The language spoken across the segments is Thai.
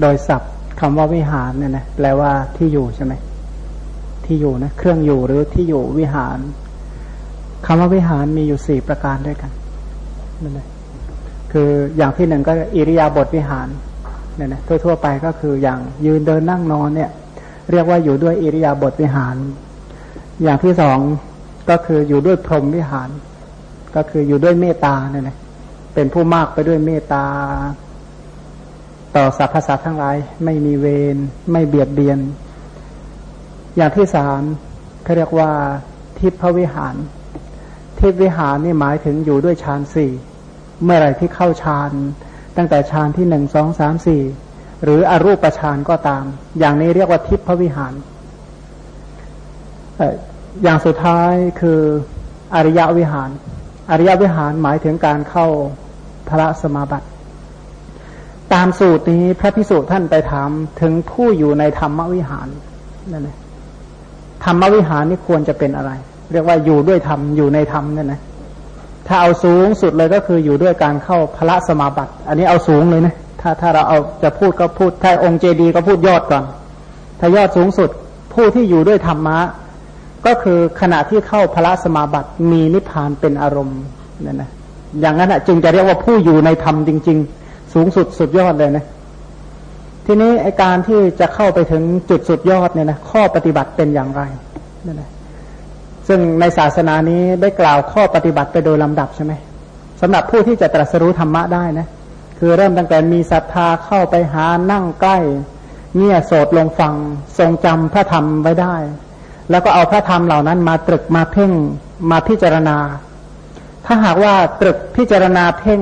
โดยศัพท์คำว่าวิหารเนี่ยนะแปลว่าที่อยู่ใช่ไหมที่อยู่นะเครื่องอยู่หรือที่อยู่วิหารคำว่าวิหารมีอยู่สี่ประการด้วยกันนั่นแหละคืออย่างที่หนึ่งก็อิริยาบถวิหารเนี่ยนะทั่วๆไปก็คืออย่างยืนเดินนั่งนอนเนี่ย เรียกว่าอยู่ด้วยอิริยาบถวิหาร อย่างที่สองก็คืออยู่ด้วยพรหมวิหาร ก็คืออยู่ด้วยเมตตาเนี่ยนะเป็นผู้มากไปด้วยเมตตา ต่อสรรพสัตว์ทั้งหลาย ไม่มีเวรไม่เบียดเบียน อย่างที่สามเขาเรียกว่าทิพวิหาร ทิพวิหารนี่หมายถึงอยู่ด้วยฌานสี่เมื่อไรที่เข้าฌานตั้งแต่ฌานที่หนึ่งสองสามสี่หรืออรูปฌานก็ตาม อย่างนี้เรียกว่าทิพวิหารอย่างสุดท้ายคืออริยวิหาร อริยวิหารหมายถึงการเข้าพระสมาบัติ ตามสูตรนี้พระพิสุท่านไปถามถึงผู้อยู่ในธรรมวิหารนั่นเองธรรมวิหารนี่ควรจะเป็นอะไร เรียกว่าอยู่ด้วยธรรมอยู่ในธรรมนั่นนะถ้าเอาสูงสุดเลยก็คืออยู่ด้วยการเข้าพระสมาบัติ อันนี้เอาสูงเลยนะถ้าถ้าเราเอาจะพูดก็พูดถ้าองค์เจดีก็พูดยอดก่อน ถ้ายอดสูงสุดผู้ที่อยู่ด้วยธรรมะ ก็คือขณะที่เข้าพระสมาบัติมีนิพพานเป็นอารมณ์นั่นนะอย่างนั้นอะจึงจะเรียกว่าผู้อยู่ในธรรมจริง ๆ สูงสุดสุดยอดเลยนะทีนี้ไอการที่จะเข้าไปถึงจุดสุดยอดเนี่ยนะข้อปฏิบัติเป็นอย่างไรนั่นแหละซึ่งในศาสนานี้ได้กล่าวข้อปฏิบัติไปโดยลำดับใช่ไหมสำหรับผู้ที่จะตรัสรู้ธรรมะได้นะคือเริ่มตั้งแต่มีศรัทธาเข้าไปหานั่งใกล้เงี่ยโสดลงฟังทรงจำพระธรรมไว้ได้ แล้วก็เอาพระธรรมเหล่านั้นมาตรึกมาเพ่งมาพิจารณา ถ้าหากว่าตรึกพิจารณาเพ่ง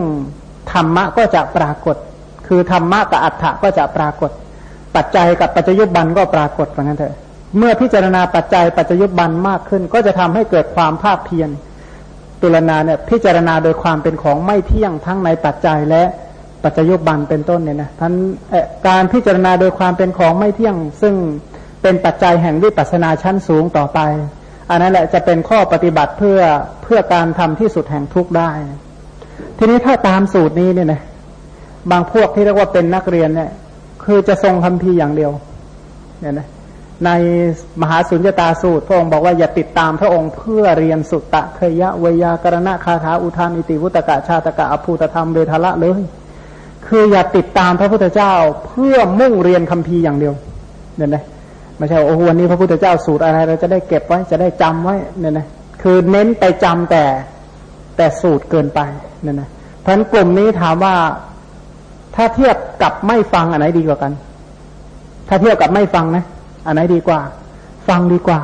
ธรรมะก็จะปรากฏ คือธรรมะกับอัฏฐะก็จะปรากฏ ปัจจัยกับปัจจยุบันก็ปรากฏเหมือนกันเถอะเมื่อพิจารณาปัจจัยปัจจยุบันมากขึ้น ก็จะทำให้เกิดความภาคเพียรตุลนาเนี่ยพิจารณาโดยความเป็นของไม่เที่ยงทั้งในปัจจัยและปัจจยุบันเป็นต้นเนี่ยนะท่านการพิจารณาโดยความเป็นของไม่เที่ยง ซึ่งเป็นปัจจัยแห่งวิปัสนาชั้นสูงต่อไป อันนั้นแหละจะเป็นข้อปฏิบัติเพื่อเพื่อการทำที่สุดแห่งทุกข์ได้ ทีนี้ถ้าตามสูตรนี้เนี่ยนะบางพวกที่เรียกว่าเป็นนักเรียนเนี่ย คือจะทรงคำพีอย่างเดียว เนี่ยนะในมหาสุญญตาสูตรพระองค์บอกว่าอย่าติดตามพระองค์เพื่อเรียนสุตตะเคยะวยากรณะคาถาอุทานอิติวุตกะชาตกะอภูตธรรมเวทละเลย คืออย่าติดตามพระพุทธเจ้าเพื่อมุ่งเรียนคำพีอย่างเดียว เนี่ยนะไม่ใช่โอ้โหวันนี้พระพุทธเจ้าสูตรอะไร เราจะได้เก็บไว้จะได้จำไว้ เนี่ยนะคือเน้นไปจำแต่แต่สูตรเกินไป เนี่ยนะเพราะนั้นกลุ่มนี้ถามว่าถ้าเทียบกับไม่ฟังอันไหนดีกว่ากัน ถ้าเทียบกับไม่ฟังนะอันไหนดีกว่า ฟังดีกว่า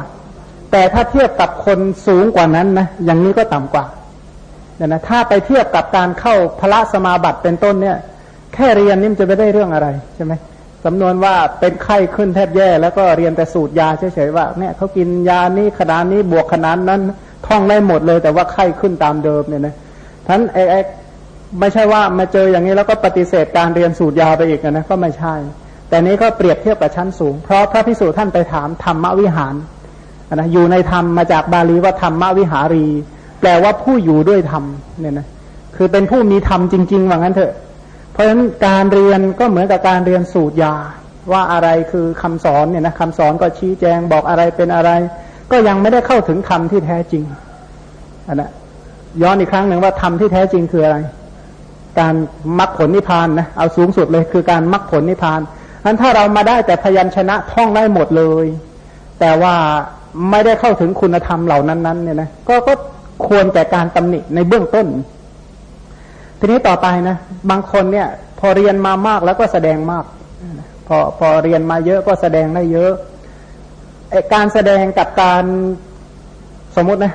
แต่ถ้าเทียบกับคนสูงกว่านั้นนะอย่างนี้ก็ต่ำกว่าเนี่ยนะถ้าไปเทียบกับการเข้าพระสมาบัติเป็นต้นเนี่ย แค่เรียนนี่มันจะไปได้เรื่องอะไรใช่ไหมสำนวนว่าเป็นไข้ขึ้นแทบแย่ แล้วก็เรียนแต่สูตรยาเฉยๆว่าเนี่ยเขากินยานี้ขนาดนี้บวกขนาดนั้นท่องได้หมดเลย แต่ว่าไข้ขึ้นตามเดิมเนี่ยนะ ท่านไอ้ไม่ใช่ว่ามาเจออย่างนี้แล้วก็ปฏิเสธการเรียนสูตรยาไปอีกนะก็ไม่ใช่ แต่นี้ก็เปรียบเทียบกับชั้นสูง เพราะพระพิสูจน์ท่านไปถามธรรมวิหารนะอยู่ในธรรมมาจากบาลีว่าธรรมวิหารี แปลว่าผู้อยู่ด้วยธรรมเนี่ยนะคือเป็นผู้มีธรรมจริงๆว่างั้นเถอะ เพราะฉะนั้นการเรียนก็เหมือนกับการเรียนสูตรยา ว่าอะไรคือคำสอนเนี่ยนะคำสอนก็ชี้แจงบอกอะไรเป็นอะไร ก็ยังไม่ได้เข้าถึงธรรมที่แท้จริงอันนะ ย้อนอีกครั้งหนึ่งว่าธรรมที่แท้จริงคืออะไร การมรรคผลนิพพานนะเอาสูงสุดเลยคือการมรรคผลนิพพานอันถ้าเรามาได้แต่พยัญชนะท่องได้หมดเลย แต่ว่าไม่ได้เข้าถึงคุณธรรมเหล่านั้นๆเนี่ยนะก็ก็ควรแต่การตำหนิในเบื้องต้น ทีนี้ต่อไปนะบางคนเนี่ย พอเรียนมามากแล้วก็แสดงมาก พอพอเรียนมาเยอะก็แสดงได้เยอะการแสดงกับการสมมตินะ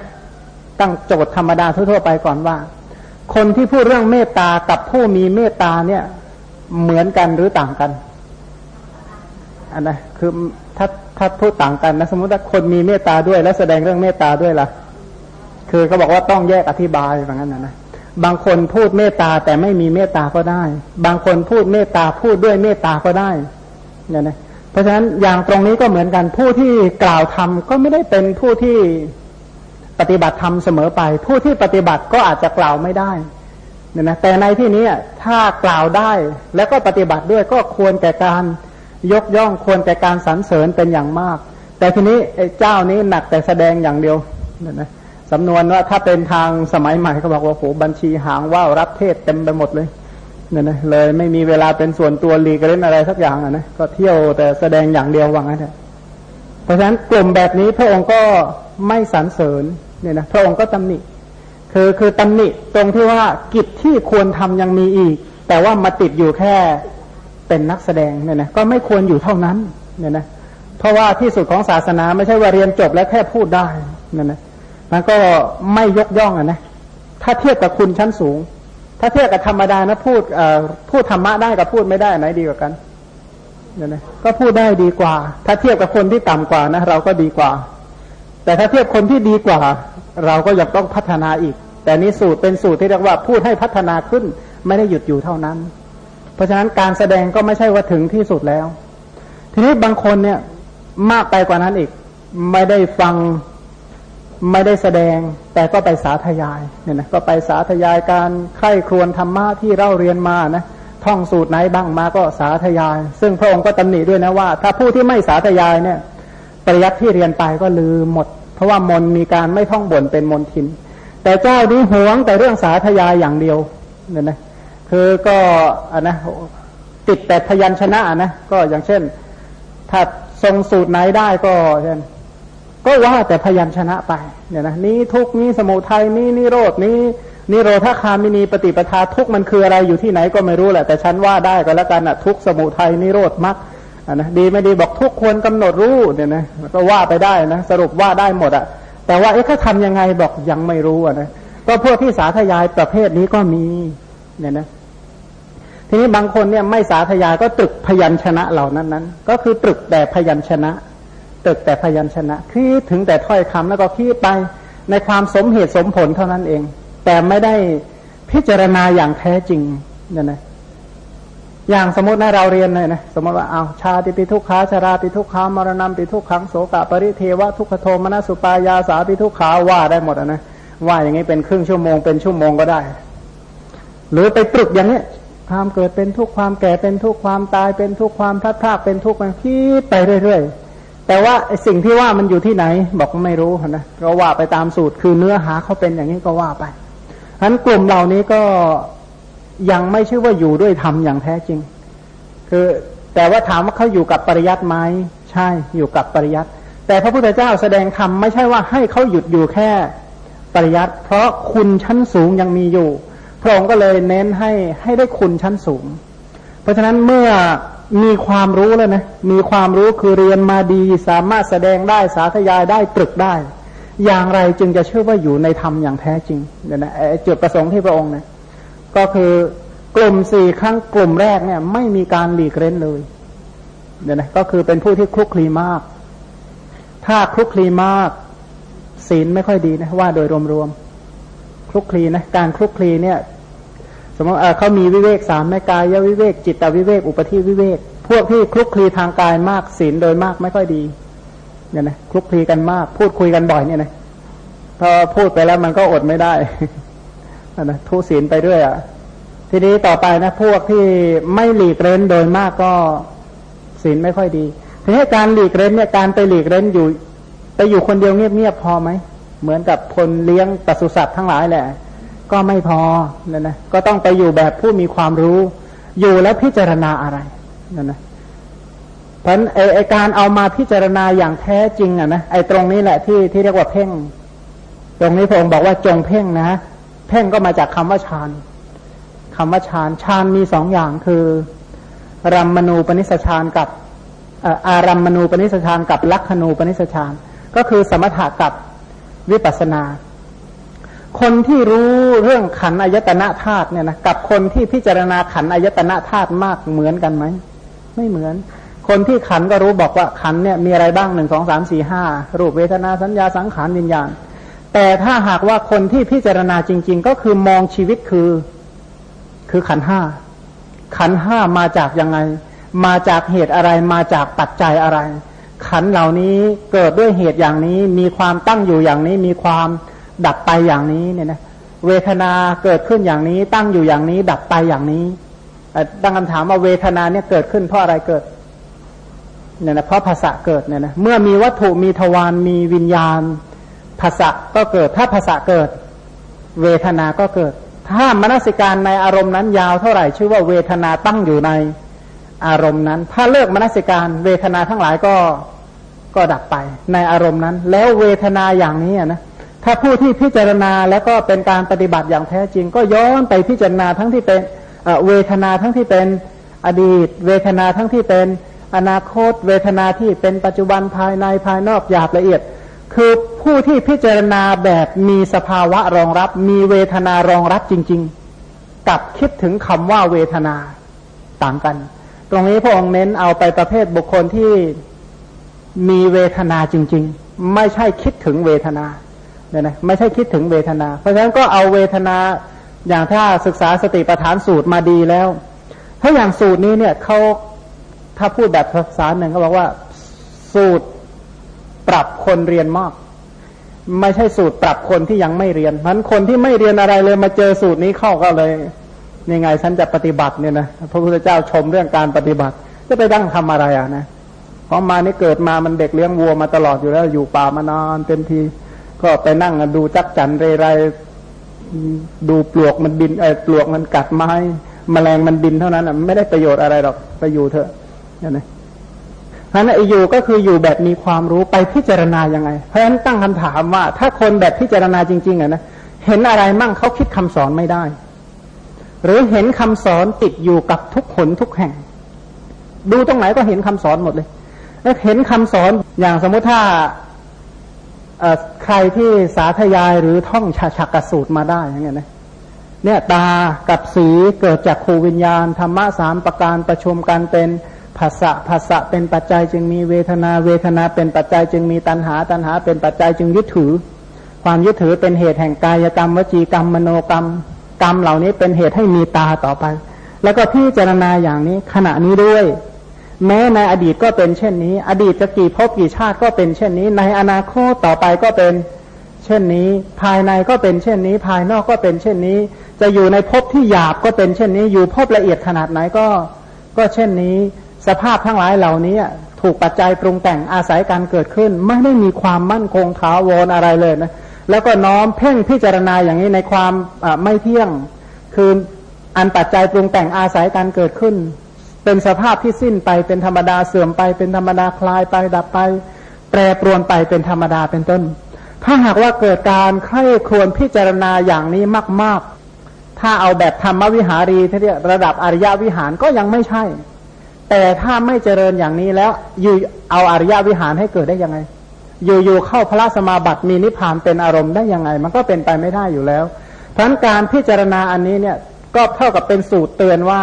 ตั้งโจทย์ธรรมดาทั่วๆไปก่อนว่า คนที่พูดเรื่องเมตตากับผู้มีเมตตาเนี่ยเหมือนกันหรือต่างกันอันนะคือถ้าถ้าพูดต่างกันนะสมมติว่าคนมีเมตตาด้วย แล้วแสดงเรื่องเมตตาด้วยล่ะ คือเขาบอกว่าต้องแยกอธิบายอย่างนั้นนะนะบางคนพูดเมตตาแต่ไม่มีเมตตาก็ได้ บางคนพูดเมตตาพูดด้วยเมตตาก็ได้เนี่ยนะเพราะฉะนั้นอย่างตรงนี้ก็เหมือนกันผู้ที่กล่าวธรรมก็ไม่ได้เป็นผู้ที่ ปฏิบัติธรรมเสมอไป ผู้ที่ปฏิบัติก็อาจจะกล่าวไม่ได้เนี่ยนะแต่ในที่นี้ถ้ากล่าวได้แล้วก็ปฏิบัติด้วยก็ควรแก่การยกย่องควรแก่การสรรเสริญเป็นอย่างมาก แต่ทีนี้เจ้านี้หนักแต่แสดงอย่างเดียวเนี่ยนะสำนวนว่าถ้าเป็นทางสมัยใหม่เขาบอกว่าโหบัญชีหางว่าวรับเทศเต็มไปหมดเลยเนี่ยนะเลยไม่มีเวลาเป็นส่วนตัวลีกเล่นอะไรสักอย่างนะก็เที่ยวแต่แสดงอย่างเดียวว่างั้นเถอะเพราะฉะนั้นกลุ่มแบบนี้พระองค์ก็ไม่สรรเสริญ เนี่ยนะพระองค์ก็ตำหนิคือคือตำหนิตรงที่ว่ากิจที่ควรทำยังมีอีก แต่ว่ามาติดอยู่แค่เป็นนักแสดงเนี่ยนะก็ไม่ควรอยู่เท่านั้นเนี่ยนะเพราะว่าที่สุดของศาสนาไม่ใช่ว่าเรียนจบแล้วแค่พูดได้เนี่ยนะมันก็ไม่ยกย่องอะนะถ้าเทียบกับคุณชั้นสูง ถ้าเทียบกับธรรมดานะพูดพูดธรรมะได้กับพูดไม่ได้ไหนดีกว่ากันเนี่ยนะก็พูดได้ดีกว่า ถ้าเทียบกับคนที่ต่ำกว่านะเราก็ดีกว่า แต่ถ้าเทียบคนที่ดีกว่า เราก็ยังต้องพัฒนาอีก แต่นี้สูตรเป็นสูตรที่เรียกว่าพูดให้พัฒนาขึ้น ไม่ได้หยุดอยู่เท่านั้น เพราะฉะนั้นการแสดงก็ไม่ใช่ว่าถึงที่สุดแล้ว ทีนี้บางคนเนี่ยมากไปกว่านั้นอีก ไม่ได้ฟังไม่ได้แสดง แต่ก็ไปสาธยายเนี่ยนะก็ไปสาธยายการไข้ครวนธรรมะที่เราเรียนมานะท่องสูตรไหนบ้างมาก็สาธยาย ซึ่งพระองค์ก็ตำหนิด้วยนะว่า ถ้าผู้ที่ไม่สาธยายเนี่ยปริยัติที่เรียนไปก็ลืมหมด เพราะว่ามนมีการไม่ท่องบ่นเป็นมนทิน แต่เจ้านี้หวงแต่เรื่องสาธยายอย่างเดียวเนี่ยนะคือก็อะนะติดแต่พยัญชนะนะก็อย่างเช่น ถ้าทรงสูตรไหนได้ก็เช่นก็ว่าแต่พยัญชนะไปเนี่ยนะนี้ทุกนี้สมุทัยนี้นิโรดนี้นิโรธาคามินีปฏิปทาทุกมันคืออะไรอยู่ที่ไหนก็ไม่รู้แหละแต่ฉันว่าได้ก็แล้วกันอะทุกสมุทัยนิโรธมรรค อะนะดีไม่ดีบอกทุกควรกำหนดรู้เนี่ยนะก็ว่าไปได้นะ สรุปว่าได้หมดอะแต่ว่าเอ๊ะเขาทำยังไงบอกยังไม่รู้อะนะก็พวกที่สาธยายประเภทนี้ก็มีเนี่ยนะทีนี้บางคนเนี่ยไม่สาธยายก็ตรึกพยัญชนะเหล่านั้นนั้นก็คือตรึกแต่พยัญชนะตึกแต่พยัญชนะคิดถึงแต่ถ้อยคำแล้วก็คิดไปในความสมเหตุสมผลเท่านั้นเอง แต่ไม่ได้พิจารณาอย่างแท้จริงเนี่ยนะ อย่างสมมตินะเราเรียนเลยนะสมมติว่าเอาชาติปิทุกขาชาราปิทุกขามรณะปิทุกขังโสกะปริเทวะทุกขโทมนสุปายาสาปิทุกขาว่าได้หมดนะว่าอย่างนี้เป็นครึ่งชั่วโมงเป็นชั่วโมงก็ได้ หรือไปปรึกอย่างนี้ความเกิดเป็นทุกความแก่เป็นทุกความตายเป็นทุกความพลาดพลาดเป็นทุกมันคิดไปเรื่อยๆ แต่ว่าสิ่งที่ว่ามันอยู่ที่ไหน บอกไม่รู้นะก็ว่าไปตามสูตรคือเนื้อหาเขาเป็นอย่างนี้ก็ว่าไปฉะนั้นกลุ่มเหล่านี้ก็ ยังไม่ชื่อว่าอยู่ด้วยธรรมอย่างแท้จริง คือแต่ว่าถามว่าเขาอยู่กับปริยัติไหมใช่อยู่กับปริยัติแต่พระพุทธเจ้าแสดงธรรมไม่ใช่ว่าให้เขาหยุดอยู่แค่ปริยัติเพราะคุณชั้นสูงยังมีอยู่ พระองค์ก็เลยเน้นให้ให้ได้คุณชั้นสูง เพราะฉะนั้นเมื่อมีความรู้แล้วนะมีความรู้คือเรียนมาดีสามารถแสดงได้สาธยายได้ตรึกได้ อย่างไรจึงจะเชื่อว่าอยู่ในธรรมอย่างแท้จริงเนี่ยนะจุดประสงค์ที่พระองค์นะ ก็คือกลุ่มสี่ครั้งกลุ่มแรกเนี่ย ไม่มีการหลีกเล่นเลยเนี่ยนะก็คือเป็นผู้ที่คลุกคลีมาก ถ้าคลุกคลีมากศีลไม่ค่อยดีนะว่าโดยรวมๆคลุกคลีนะการคลุกคลีเนี่ย สมมติเขามีวิเวกสามแม่กายวิเวกจิตวิเวกอุปธิวิเวกพวกที่คลุกคลีทางกายมากศีลโดยมากไม่ค่อยดีเนี่ยนะคลุกคลีกันมาก พูดคุยกันบ่อยเนี่ยนะพอพูดไปแล้วมันก็อดไม่ได้ นะทุศีลไปด้วยอะ ทีนี้ต่อไปนะพวกที่ไม่หลีกเล้นโดยมากก็ศีลไม่ค่อยดีทีนี้การหลีกเล้นเนี่ยการไปหลีกเล้นอยู่ไปอยู่คนเดียวเงียบๆพอไหมเหมือนกับคนเลี้ยงปศุสัตว์ทั้งหลายแหละ ก็ไม่พอนี่ยนะก็ต้องไปอยู่แบบผู้มีความรู้ อยู่แล้วพิจารณาอะไรนั่นนะเพราะไอการเอามาพิจารณาอย่างแท้จริงอะนะไอตรงนี้แหละที่ที่เรียกว่าเพ่ง ตรงนี้พระองค์บอกว่าจงเพ่งนะ พ่งก็มาจากคำว่าฌานคำว่าฌานฌานมีสองอย่างคือรัมมณูปนิสฌานกับอารัมมณูปนิสฌานกับลักขณูปนิสฌานก็คือสมถะกับวิปัสนา คนที่รู้เรื่องขันอายตนะธาตุเนี่ยนะกับคนที่พิจารณาขันอายตนะธาตุมากเหมือนกันไหมไม่เหมือน คนที่ขันก็รู้บอกว่าขันเนี่ยมีอะไรบ้างหนึ่งสองสามสี่ห้ารูปเวทนาสัญญาสังขารวิญญาณ แต่ถ้าหากว่าคนที่พิจารณาจริง ๆ ก็คือมองชีวิตคือ คือขันห้า ขันห้ามาจากยังไง มาจากเหตุอะไร มาจากปัจจัยอะไร ขันเหล่านี้เกิดด้วยเหตุอย่างนี้ มีความตั้งอยู่อย่างนี้ มีความดับไปอย่างนี้เนี่ยนะ เวทนาเกิดขึ้นอย่างนี้ ตั้งอยู่อย่างนี้ ดับไปอย่างนี้ตั้งคำถามว่าเวทนาเนี่ยเกิดขึ้นเพราะอะไรเกิดเนี่ยนะเพราะภาษาเกิดเนี่ยนะเมื่อมีวัตถุมีทวารมีวิญญาณ ภาษาก็เกิด ถ้าภาษาเกิด เวทนาก็เกิด ถ้ามนสิการในอารมณ์นั้นยาวเท่าไหร่ชื่อว่าเวทนาตั้งอยู่ในอารมณ์นั้น ถ้าเลิกมนสิการเวทนาทั้งหลายก็ก็ดับไปในอารมณ์นั้น แล้วเวทนาอย่างนี้นะถ้าผู้ที่พิจารณาแล้วก็เป็นการปฏิบัติอย่างแท้จริง ก็ย้อนไปพิจารณาทั้งที่เป็นเวทนาทั้งที่เป็นอดีต เวทนาทั้งที่เป็นอนาคต เวทนาที่เป็นปัจจุบันภายในภายนอกหยาบละเอียด คือผู้ที่พิจารณาแบบมีสภาวะรองรับ มีเวทนารองรับจริง ๆ กับคิดถึงคำว่าเวทนาต่างกัน ตรงนี้พระองค์เน้นเอาไปประเภทบุคคลที่มีเวทนาจริง ๆ ไม่ใช่คิดถึงเวทนาเนี่ยนะไม่ใช่คิดถึงเวทนา เพราะฉะนั้นก็เอาเวทนาอย่างถ้าศึกษาสติปัฏฐานสูตรมาดีแล้ว ถ้าอย่างสูตรนี้เนี่ยเขาถ้าพูดแบบภาษาหนึ่งเขาบอกว่าสูตร ปรับคนเรียนมาก ไม่ใช่สูตรปรับคนที่ยังไม่เรียนมันคนที่ไม่เรียนอะไรเลยมาเจอสูตรนี้เข้าก็เลยยังไงฉันจะปฏิบัติเนี่ยนะพระพุทธเจ้าชมเรื่องการปฏิบัติ จะไปดั้งทำอะไรอะนะเพราะมานี่เกิดมามันเด็กเลี้ยงวัวมาตลอดอยู่แล้วอยู่ป่ามานานเต็มทีก็ไปนั่งดูจักจันเรไรดูปลวกมันบินไอ้ปลวกมันกัดไม้มแมลงมันบินเท่านั้นอะไม่ได้ประโยชน์อะไรหรอกไปอยู่เถอะนี่นะ พราะนั้นอยู่ก็คืออยู่แบบมีความรู้ไปพิจารณายังไง เพราะฉะนั้นตั้งคำถามว่า ถ้าคนแบบพิจารณาจริงๆอะนะเห็นอะไรมั่งเขาคิดคำสอนไม่ได้ หรือเห็นคำสอนติดอยู่กับทุกคนทุกแห่ง ดูตรงไหนก็เห็นคำสอนหมดเลยแล้วเห็นคำสอนอย่างสมมติถ้าใครที่สาธยายหรือท่องฉากกสูตรมาได้อย่างเงี้ยนะเนี่ยตากับสีเกิดจากคูวิญญาณธรรมะสามประการประชุมกันเป็น ภาษะภาษะเป็นปัจจัยจึงมีเวทนา เวทนาเป็นปัจจัยจึงมีตัณหา ตัณหา เป็นปัจจัยจึงยึดถือ ความยึดถือเป็นเหตุแห่งกายกรรม วจีกรรม มโนกรรม กรรมเหล่านี้เป็นเหตุให้มีตาต่อไป แล้วก็พิจารณาอย่างนี้ขณะนี้ด้วย แม้ในอดีตก็เป็นเช่นนี้ อดีตจะกี่พบกี่ชาติก็เป็นเช่นนี้ ในอนาคตต่อไปก็เป็นเช่นนี้ ภายในก็เป็นเช่นนี้ ภายนอกก็เป็นเช่นนี้ จะอยู่ในภพที่หยาบก็เป็นเช่นนี้ อยู่ภพละเอียดขนาดไหนก็ ก็เช่นนี้ สภาพทั้งหลายเหล่านี้ถูกปัจจัยปรุงแต่งอาศัยการเกิดขึ้น ไม่ได้มีความมั่นคงถาวรอะไรเลยนะแล้วก็น้อมเพ่งพิจารณาอย่างนี้ในความไม่เที่ยง คืออันปัจจัยปรุงแต่งอาศัยการเกิดขึ้น เป็นสภาพที่สิ้นไปเป็นธรรมดาเสื่อมไปเป็นธรรมดาคลายไปดับไป แปรปรวนไปเป็นธรรมดาเป็นต้น ถ้าหากว่าเกิดการใคร่ครวญพิจารณาอย่างนี้มาก ๆ ถ้าเอาแบบธรรมวิหารีที่เรียกระดับอริยวิหารก็ยังไม่ใช่ แต่ถ้าไม่เจริญอย่างนี้แล้วอยู่เอาอริยวิหารให้เกิดได้ยังไง อยู่ๆเข้าพระสมาบัติมีนิพพานเป็นอารมณ์ได้ยังไง มันก็เป็นไปไม่ได้อยู่แล้วเพราะการพิจารณาอันนี้เนี่ยก็เท่ากับเป็นสูตรเตือนว่า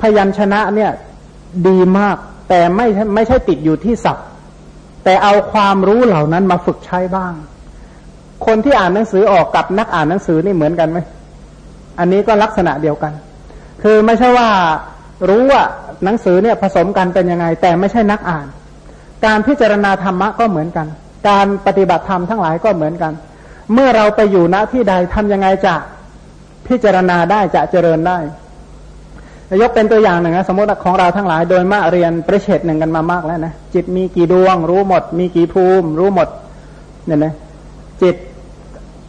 พยัญชนะเนี่ยดีมาก แต่ไม่ไม่ใช่ติดอยู่ที่ศัพท์ แต่เอาความรู้เหล่านั้นมาฝึกใช้บ้าง คนที่อ่านหนังสือออกกับนักอ่านหนังสือนี่เหมือนกันไหมอันนี้ก็ลักษณะเดียวกัน คือไม่ใช่ว่า รู้ว่าหนังสือเนี่ยผสมกันเป็นยังไง แต่ไม่ใช่นักอ่าน การพิจารณาธรรมะก็เหมือนกัน การปฏิบัติธรรมทั้งหลายก็เหมือนกัน เมื่อเราไปอยู่ณที่ใดทำยังไงจะพิจารณาได้จะเจริญได้ยกเป็นตัวอย่างหนึ่งนะสมมติของเราทั้งหลายโดยมาเรียนประเชดหนึ่งกันมามากแล้วนะจิตมีกี่ดวง รู้หมด มีกี่ภูมิ รู้หมดเนี่ยนะจิต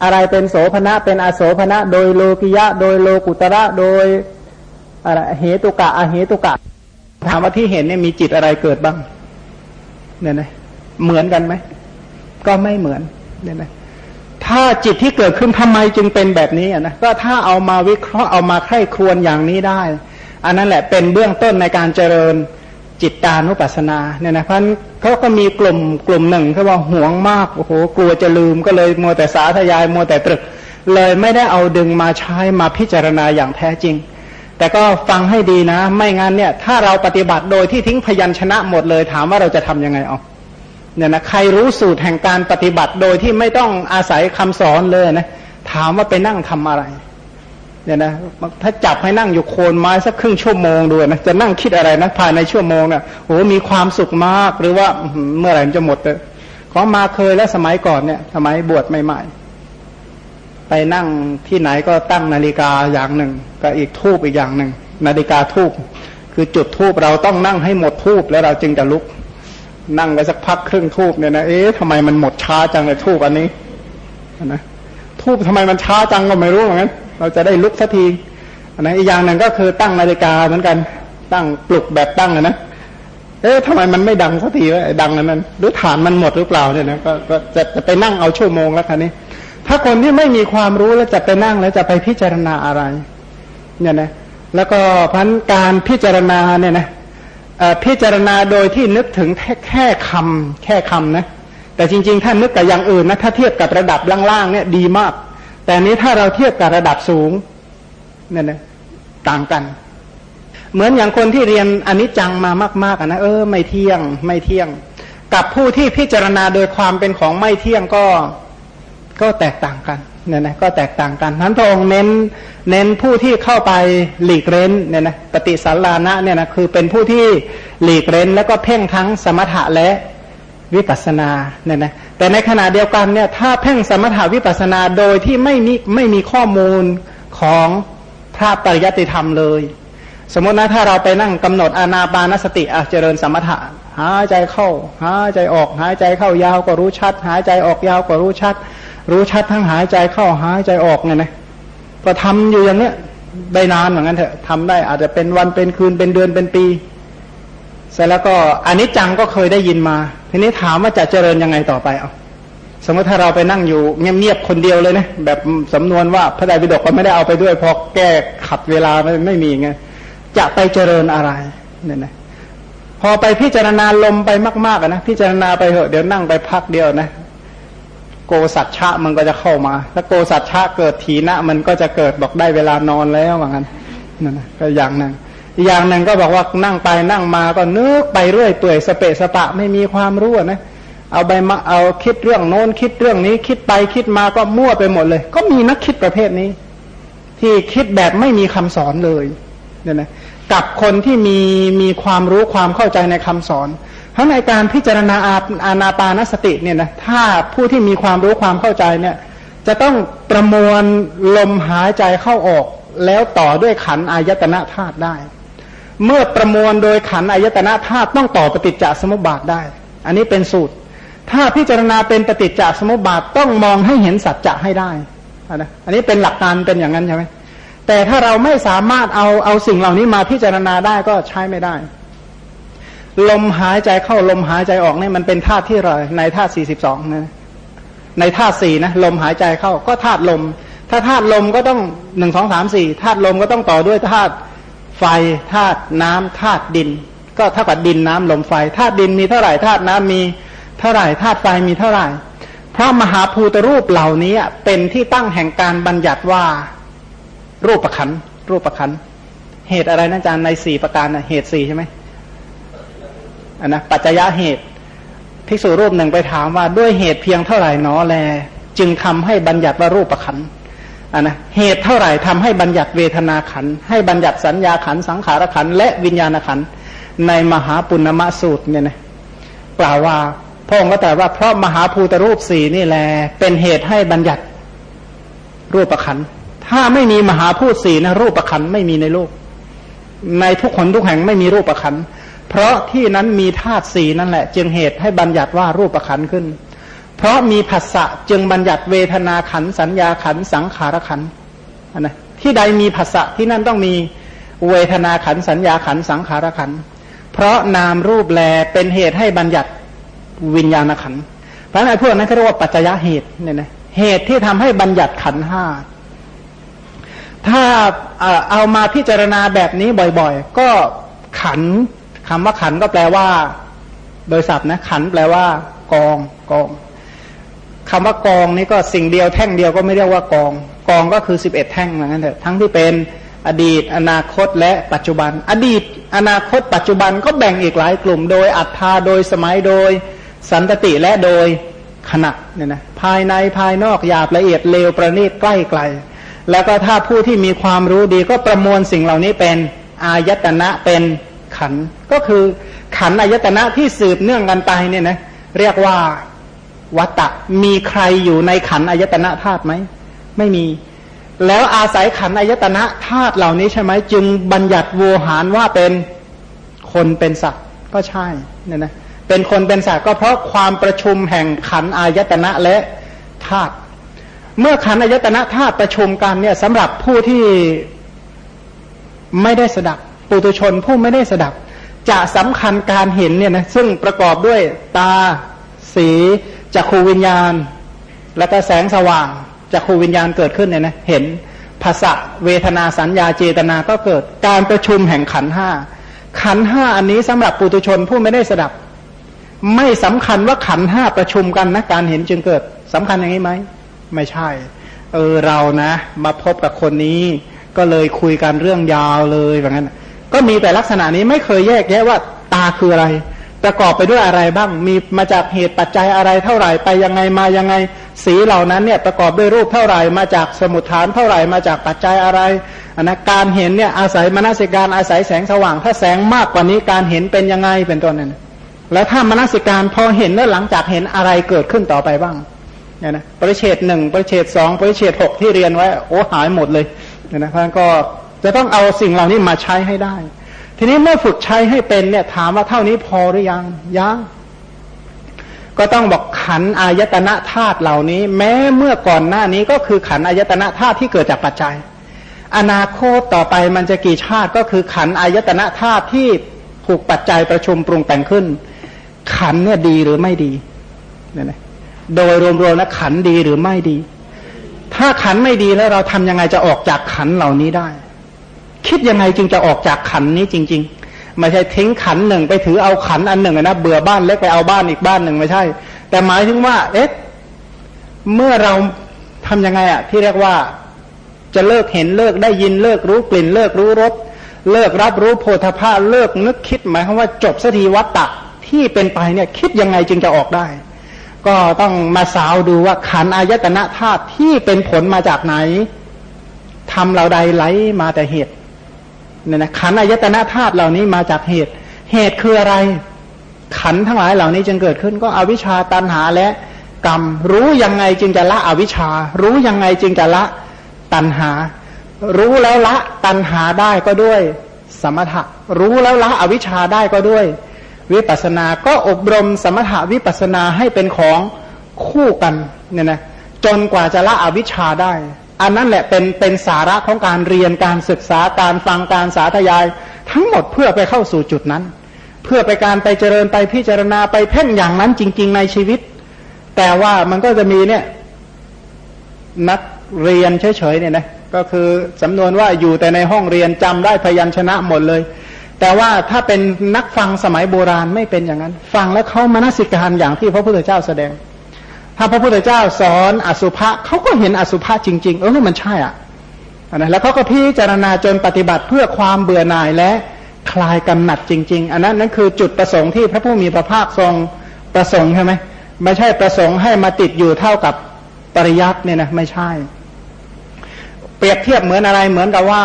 อะไรเป็นโสภณะเป็นอโสภณะ โดยโลกิยะ โดยโลกุตระโดย อะไรเหตุกะอเหตุกะ ถามว่าที่เห็นเนี่ยมีจิตอะไรเกิดบ้าง เนี่ยนะเหมือนกันไหมก็ไม่เหมือน เนี่ยนะถ้าจิตที่เกิดขึ้นทำไมจึงเป็นแบบนี้อะนะก็ถ้าเอามาวิเคราะห์เอามาไข้ครวนอย่างนี้ได้ อันนั้นแหละเป็นเบื้องต้นในการเจริญจิตตานุปัสสนาเนี่ยนะเพราะเขาก็มีกลุ่มกลุ่มหนึ่งเขาว่าห่วงมากโอ้โหกลัวจะลืมก็เลยมัวแต่สาธยายมัวแต่ตรึก เลยไม่ได้เอาดึงมาใช้มาพิจารณาอย่างแท้จริง แต่ก็ฟังให้ดีนะ ไม่งั้นเนี่ย ถ้าเราปฏิบัติโดยที่ทิ้งพยัญชนะหมดเลย ถามว่าเราจะทํำยังไงเอาเนี่ยนะใครรู้สูตรแห่งการปฏิบัติโดยที่ไม่ต้องอาศัยคำสอนเลยนะถามว่าไปนั่งทำอะไรเนี่ยนะถ้าจับให้นั่งอยู่โคนไม้สักครึ่งชั่วโมงด้วยนะจะนั่งคิดอะไรนะภายในชั่วโมงเนะ่ะโอ้มีความสุขมากหรือว่าเมื่อไหร่มันจะหมดเลยของมาเคยและสมัยก่อนเนี่ย สมัยบวชใหม่ๆ ไปนั่งที่ไหนก็ตั้งนาฬิกาอย่างหนึ่งก็อีกทูบอีกอย่างหนึ่ง นาฬิกาทูบคือจุดทูบเราต้องนั่งให้หมดทูบแล้วเราจึงจะลุก นั่งไปสักพักครึ่งทูบเนี่ยนะเอ๊ะทำไมมันหมดช้าจังเลยทูบอันนี้นะทูบทำไมมันช้าจังก็ไม่รู้เหมือนกันเราจะได้ลุกสักทีนะอีกอย่างหนึ่งก็คือตั้งนาฬิกาเหมือนกัน ตั้งปลุกแบบตั้งนะ เอ๊ะทำไมมันไม่ดังสักทีวะดังนั้นหรือฐานมันหมดหรือเปล่าเนี่ยนะก็จะจะไปนั่งเอาชั่วโมงแล้วคันนี้ ถ้าคนที่ไม่มีความรู้แล้วจะไปนั่งแล้วจะไปพิจารณาอะไรเนี่ยนะแล้วก็พันการพิจารณาเนี่ยนะพิจารณาโดยที่นึกถึงแค่แค่คำแค่คำนะแต่จริงๆ ถ้านึกกับอย่างอื่นนะถ้าเทียบกับระดับล่างๆเนี่ยดีมาก แต่นี้ถ้าเราเทียบกับระดับสูงเนี่ยนะต่างกัน เหมือนอย่างคนที่เรียนอนิจจังมามากๆนะเออไม่เที่ยงไม่เที่ยง กับผู้ที่พิจารณาโดยความเป็นของไม่เที่ยงก็ ก็แตกต่างกันเนี่ยนะก็แตกต่างกันนั้นพระองค์เน้นเน้นผู้ที่เข้าไปหลีกเร้นเนี่ยนะปฏิสัลลานะเนี่ยนะคือเป็นผู้ที่หลีกเร้น แล้วก็เพ่งทั้งสมถะและวิปัสนาเนี่ยนะแต่ในขณะเดียวกันเนี่ยถ้าเพ่งสมถะวิปัสนาโดยที่ไม่มีไม่มีข้อมูลของพระปริยัติธรรมเลย สมมตินะถ้าเราไปนั่งกำหนดอานาปานสติอเจริญสมถะหายใจเข้าหายใจออกหายใจเข้ายาวก็รู้ชัด หายใจออกยาวก็รู้ชัด รู้ชัดทั้งหายใจเข้าหายใจออกเนี่ยนะก็ทำอยู่อย่างเนี้ยได้นานเหมือนกันเถอะทำได้อาจจะเป็นวันเป็นคืนเป็นเดือนเป็นปี เสร็จแล้วก็อันนี้จังก็เคยได้ยินมา ทีนี้ถามว่าจะเจริญยังไงต่อไปเอาสมมติถ้าเราไปนั่งอยู่เงียบๆคนเดียวเลยนะแบบสำนวนว่าพระไตรปิฎกก็ไม่ได้เอาไปด้วยพอแก้ขัดเวลาไม่ไม่มีไงจะไปเจริญอะไรเนี่ยนะพอไปพิจารณาลมไปมากๆนะพิจารณาไปเถอะเดี๋ยวนั่งไปพักเดียวนะ โกสัจฉะมันก็จะเข้ามาถ้าโกสัจฉะเกิดทีนะมันก็จะเกิดบอกได้เวลานอนแล้วว่างั้นนั่นก็อย่างหนึ่งอีกอย่างหนึ่งก็บอกว่านั่งไปนั่งมาก็นึกไปเรื่อยเปื่อยสเปะสปะไม่มีความรู้นะเอาไปมาเอาคิดเรื่องโน้นคิดเรื่องนี้ คิดไปคิดมาก็มั่วไปหมดเลย ก็มีนักคิดประเภทนี้ ที่คิดแบบไม่มีคำสอนเลยเนี่ยนะกับคนที่มีมีความรู้ความเข้าใจในคำสอน เพราะในการพิจารณาอาอาปานสติเนี่ยนะถ้าผู้ที่มีความรู้ความเข้าใจเนี่ยจะต้องประมวลลมหายใจเข้าออก แล้วต่อด้วยขันอายตนะธาตุได้ เมื่อประมวลโดยขันอายตนะธาตุต้องต่อปฏิจจสมุปบาทได้ อันนี้เป็นสูตร ถ้าพิจารณาเป็นปฏิจจสมุปบาทต้องมองให้เห็นสัจจะให้ได้อันนี้เป็นหลักการเป็นอย่างนั้นใช่ไหมแต่ถ้าเราไม่สามารถเอาเอาสิ่งเหล่านี้มาพิจารณาได้ก็ใช้ไม่ได้ ลมหายใจเข้าลมหายใจออกเนี่ยมันเป็นธาตุที่ไรในธาตุสี่สิบสองนะในธาตุสี่นะลมหายใจเข้าก็ธาตุลม ถ้าธาตุลมก็ต้องหนึ่งสองสามสี่ธาตุลมก็ต้องต่อด้วยธาตุไฟธาตุน้ำธาตุดิน ก็เท่ากับดินน้ำลมไฟธาตุดินมีเท่าไหร่ธาตุน้ำมีเท่าไหร่ธาตุไฟมีเท่าไหร่พระมหาภูตรูปเหล่านี้เป็นที่ตั้งแห่งการบัญญัติว่า รูปประคันรูปประคันเหตุอะไรนะอาจารย์ในสี่ประการนะเหตุสี่ใช่ไหม นนะปัจจัยเหตุภิกษุรูปหนึ่งไปถามว่าด้วยเหตุเพียงเท่าไหร่นอแล จึงทำให้บัญญัติว่ารูปประคันอันนะเหตุเท่าไหร่ทำให้บัญญัติเวทนาขันให้บัญญัติสัญญาขันสังขารขันและวิญญาณขันในมหาปุณณมะสูตรเนี่ยนะกล่าวว่าพระองค์ก็แต่ว่าเพราะมหาภูตรูปสี่นี่แหละเป็นเหตุให้บัญญัติรูปประคันถ้าไม่มีมหาพูดสี่นะรูปประคันไม่มีในโลก ในทุกคนทุกแห่งไม่มีรูปประคัน เพราะที่นั้นมีธาตุสีนั่นแหละ จึงเหตุให้บัญญัติว่ารูปประคันขึ้น เพราะมีผัสสะจึงบัญญัติเวทนาขันสัญญาขันสังขารขันนะที่ใดมีผัสสะที่นั่นต้องมีเวทนาขันสัญญาขันสังขารขันเพราะนามรูปแลเป็นเหตุให้บัญญัติวิญญาณขันเพราะในพวกนั้นเขาเรียกว่าปัจจยเหตุเนี่ยนะเหตุที่ทำให้บัญญัติขันห้าถ้าเอามาพิจารณาแบบนี้บ่อยๆ ก็ขัน คำว่าขันก็แปลว่า โดยศัพท์นะขันแปลว่า กองกองคำว่ากองนี้ก็สิ่งเดียวแท่งเดียวก็ไม่เรียกว่ากอง กองก็คือสิบเอ็ดแท่งเหมือนกันเถอะทั้งที่เป็นอดีต อนาคตและปัจจุบัน อดีต อนาคต ปัจจุบันก็แบ่งอีกหลายกลุ่ม โดยอัตราโดยสมัยโดย สันตติและโดยขณะเนี่ยนะภายในภายนอกหยาบละเอียดเลวประณีตใกล้ไกล แล้วก็ถ้าผู้ที่มีความรู้ดีก็ประมวลสิ่งเหล่านี้เป็นอายตนะเป็น ขันก็คือขันอายตนะที่สืบเนื่องกันไปเนี่ยนะเรียกว่าวัตตะมีใครอยู่ในขันอายตนะธาตุไหมไม่มี แล้วอาศัยขันอายตนะธาตุเหล่านี้ใช่ไหมจึงบัญญัติวัวหารว่าเป็นคนเป็นสัตว์ก็ใช่เนี่ยนะเป็นคนเป็นสัตว์ก็เพราะความประชุมแห่งขันอายตนะและธาตุเมื่อขันอายตนะธาตุประชุมกันเนี่ยสำหรับผู้ที่ไม่ได้สดับ ปุตุชนผู้ไม่ได้สดับ จะสำคัญการเห็นเนี่ยนะซึ่งประกอบด้วยตา สีจักขูวิญญาณ แล้วก็แสงสว่างจักขูวิญญาณเกิดขึ้นเนี่ยนะเห็นภาษะเวทนาสัญญาเจตนาก็เกิดการประชุมแห่งขันห้าขันห้าอันนี้สำหรับปุตุชนผู้ไม่ได้สดับ ไม่สำคัญว่าขันห้าประชุมกันนะการเห็นจึงเกิดสำคัญอย่างนี้ไหมไม่ใช่ เออเรานะ มาพบกับคนนี้ ก็เลยคุยกันเรื่องยาวเลยแบบนั้น ก็มีแต่ลักษณะนี้ไม่เคยแยกแยะว่าตาคืออะไร ประกอบไปด้วยอะไรบ้าง มีมาจากเหตุปัจจัยอะไรเท่าไหร่ไปยังไงมายังไง สีเหล่านั้นเนี่ยประกอบด้วยรูปเท่าไหร่มาจากสมุทฐานเท่าไหร่มาจากปัจจัยอะไรอันนะการเห็นเนี่ยอาศัยมนสิการอาศัยแสงสว่าง ถ้าแสงมากกว่านี้การเห็นเป็นยังไงเป็นต้นนั้นแล้วถ้ามนสิการพอเห็นแล้วหลังจากเห็นอะไรเกิดขึ้นต่อไปบ้างเนี่ยนะปริเฉดหนึ่งปริเฉดสองปริเฉดหกที่เรียนไว้โอ้หายหมดเลยเนี่ยนะเพราะนั้นก็ จะต้องเอาสิ่งเหล่านี้มาใช้ให้ได้ ทีนี้เมื่อฝึกใช้ให้เป็นเนี่ยถามว่าเท่านี้พอหรือยังยังก็ต้องบอกขันอายตนะธาตุเหล่านี้ แม้เมื่อก่อนหน้านี้ก็คือขันอายตนะธาตุที่เกิดจากปัจจัย อนาคตต่อไปมันจะกี่ชาติก็คือขันอายตนะธาตุที่ถูกปัจจัยประชุมปรุงแต่งขึ้น ขันเนี่ยดีหรือไม่ดีเนี่ยนะโดยรวมๆแล้วขันดีหรือไม่ดี ถ้าขันไม่ดีแล้วเราทำยังไงจะออกจากขันเหล่านี้ได้ คิดยังไงจึงจะออกจากขันนี้จริง ๆ ไม่ใช่ทิ้งขันหนึ่งไปถือเอาขันอันหนึ่งนะเบื่อบ้านเล็กไปเอาบ้านอีกบ้านหนึ่งไม่ใช่ แต่หมายถึงว่า เอ๊ะเมื่อเราทํำยังไงอะที่เรียกว่าจะเลิกเห็นเลิกได้ยินเลิกรู้กลิ่นเลิกรู้รสเลิกรับรู้โพธาภาเลิกนึกคิดหมายความว่าจบสถีวัตตะที่เป็นไปเนี่ยคิดยังไงจึงจะออกได้ ก็ต้องมาสาวดูว่าขันอายตนะธาตุที่เป็นผลมาจากไหนทำเราใดไหลมาแต่เหตุ เนี่ยนะขันอายตนะธาตุเหล่านี้มาจากเหตุ เหตุคืออะไร ขันทั้งหลายเหล่านี้จึงเกิดขึ้นก็อวิชชาตันหาและกรรม รู้ยังไงจึงจะละอวิชชา รู้ยังไงจึงจะละตันหา รู้แล้วละตันหาได้ก็ด้วย สมถะ รู้แล้วละอวิชชาได้ก็ด้วย วิปัสสนา ก็อบรมสมถะวิปัสสนาให้เป็นของคู่กันเนี่ยนะจนกว่าจะละอวิชชาได้ อันนั้นแหละเป็นเป็นสาระของการเรียนการศึกษาการฟังการสาธยาย ทั้งหมดเพื่อไปเข้าสู่จุดนั้น เพื่อไปการไปเจริญไปพิจารณาไปเพ่งอย่างนั้นจริง ๆ ในชีวิต แต่ว่ามันก็จะมีเนี่ยนักเรียนเฉยๆเนี่ยนะก็คือสำนวนว่าอยู่แต่ในห้องเรียนจำได้พยัญชนะหมดเลย แต่ว่าถ้าเป็นนักฟังสมัยโบราณไม่เป็นอย่างนั้น ฟังแล้วเขามานสิการอย่างที่พระพุทธเจ้าแสดง ถ้าพระพุทธเจ้าสอนอสุภะเขาก็เห็นอสุภะจริง ๆ เออมันใช่อะนะแล้วเขาก็พิจารณาจนปฏิบัติเพื่อความเบื่อหน่ายและคลายกำหนัดจริง ๆ อันนั้นนั่นคือจุดประสงค์ที่พระผู้มีพระภาคทรงประสงค์ใช่ไหมไม่ใช่ประสงค์ให้มาติดอยู่เท่ากับปริยัติเนี่ยนะไม่ใช่ เปรียบเทียบเหมือนอะไรเหมือนกับว่า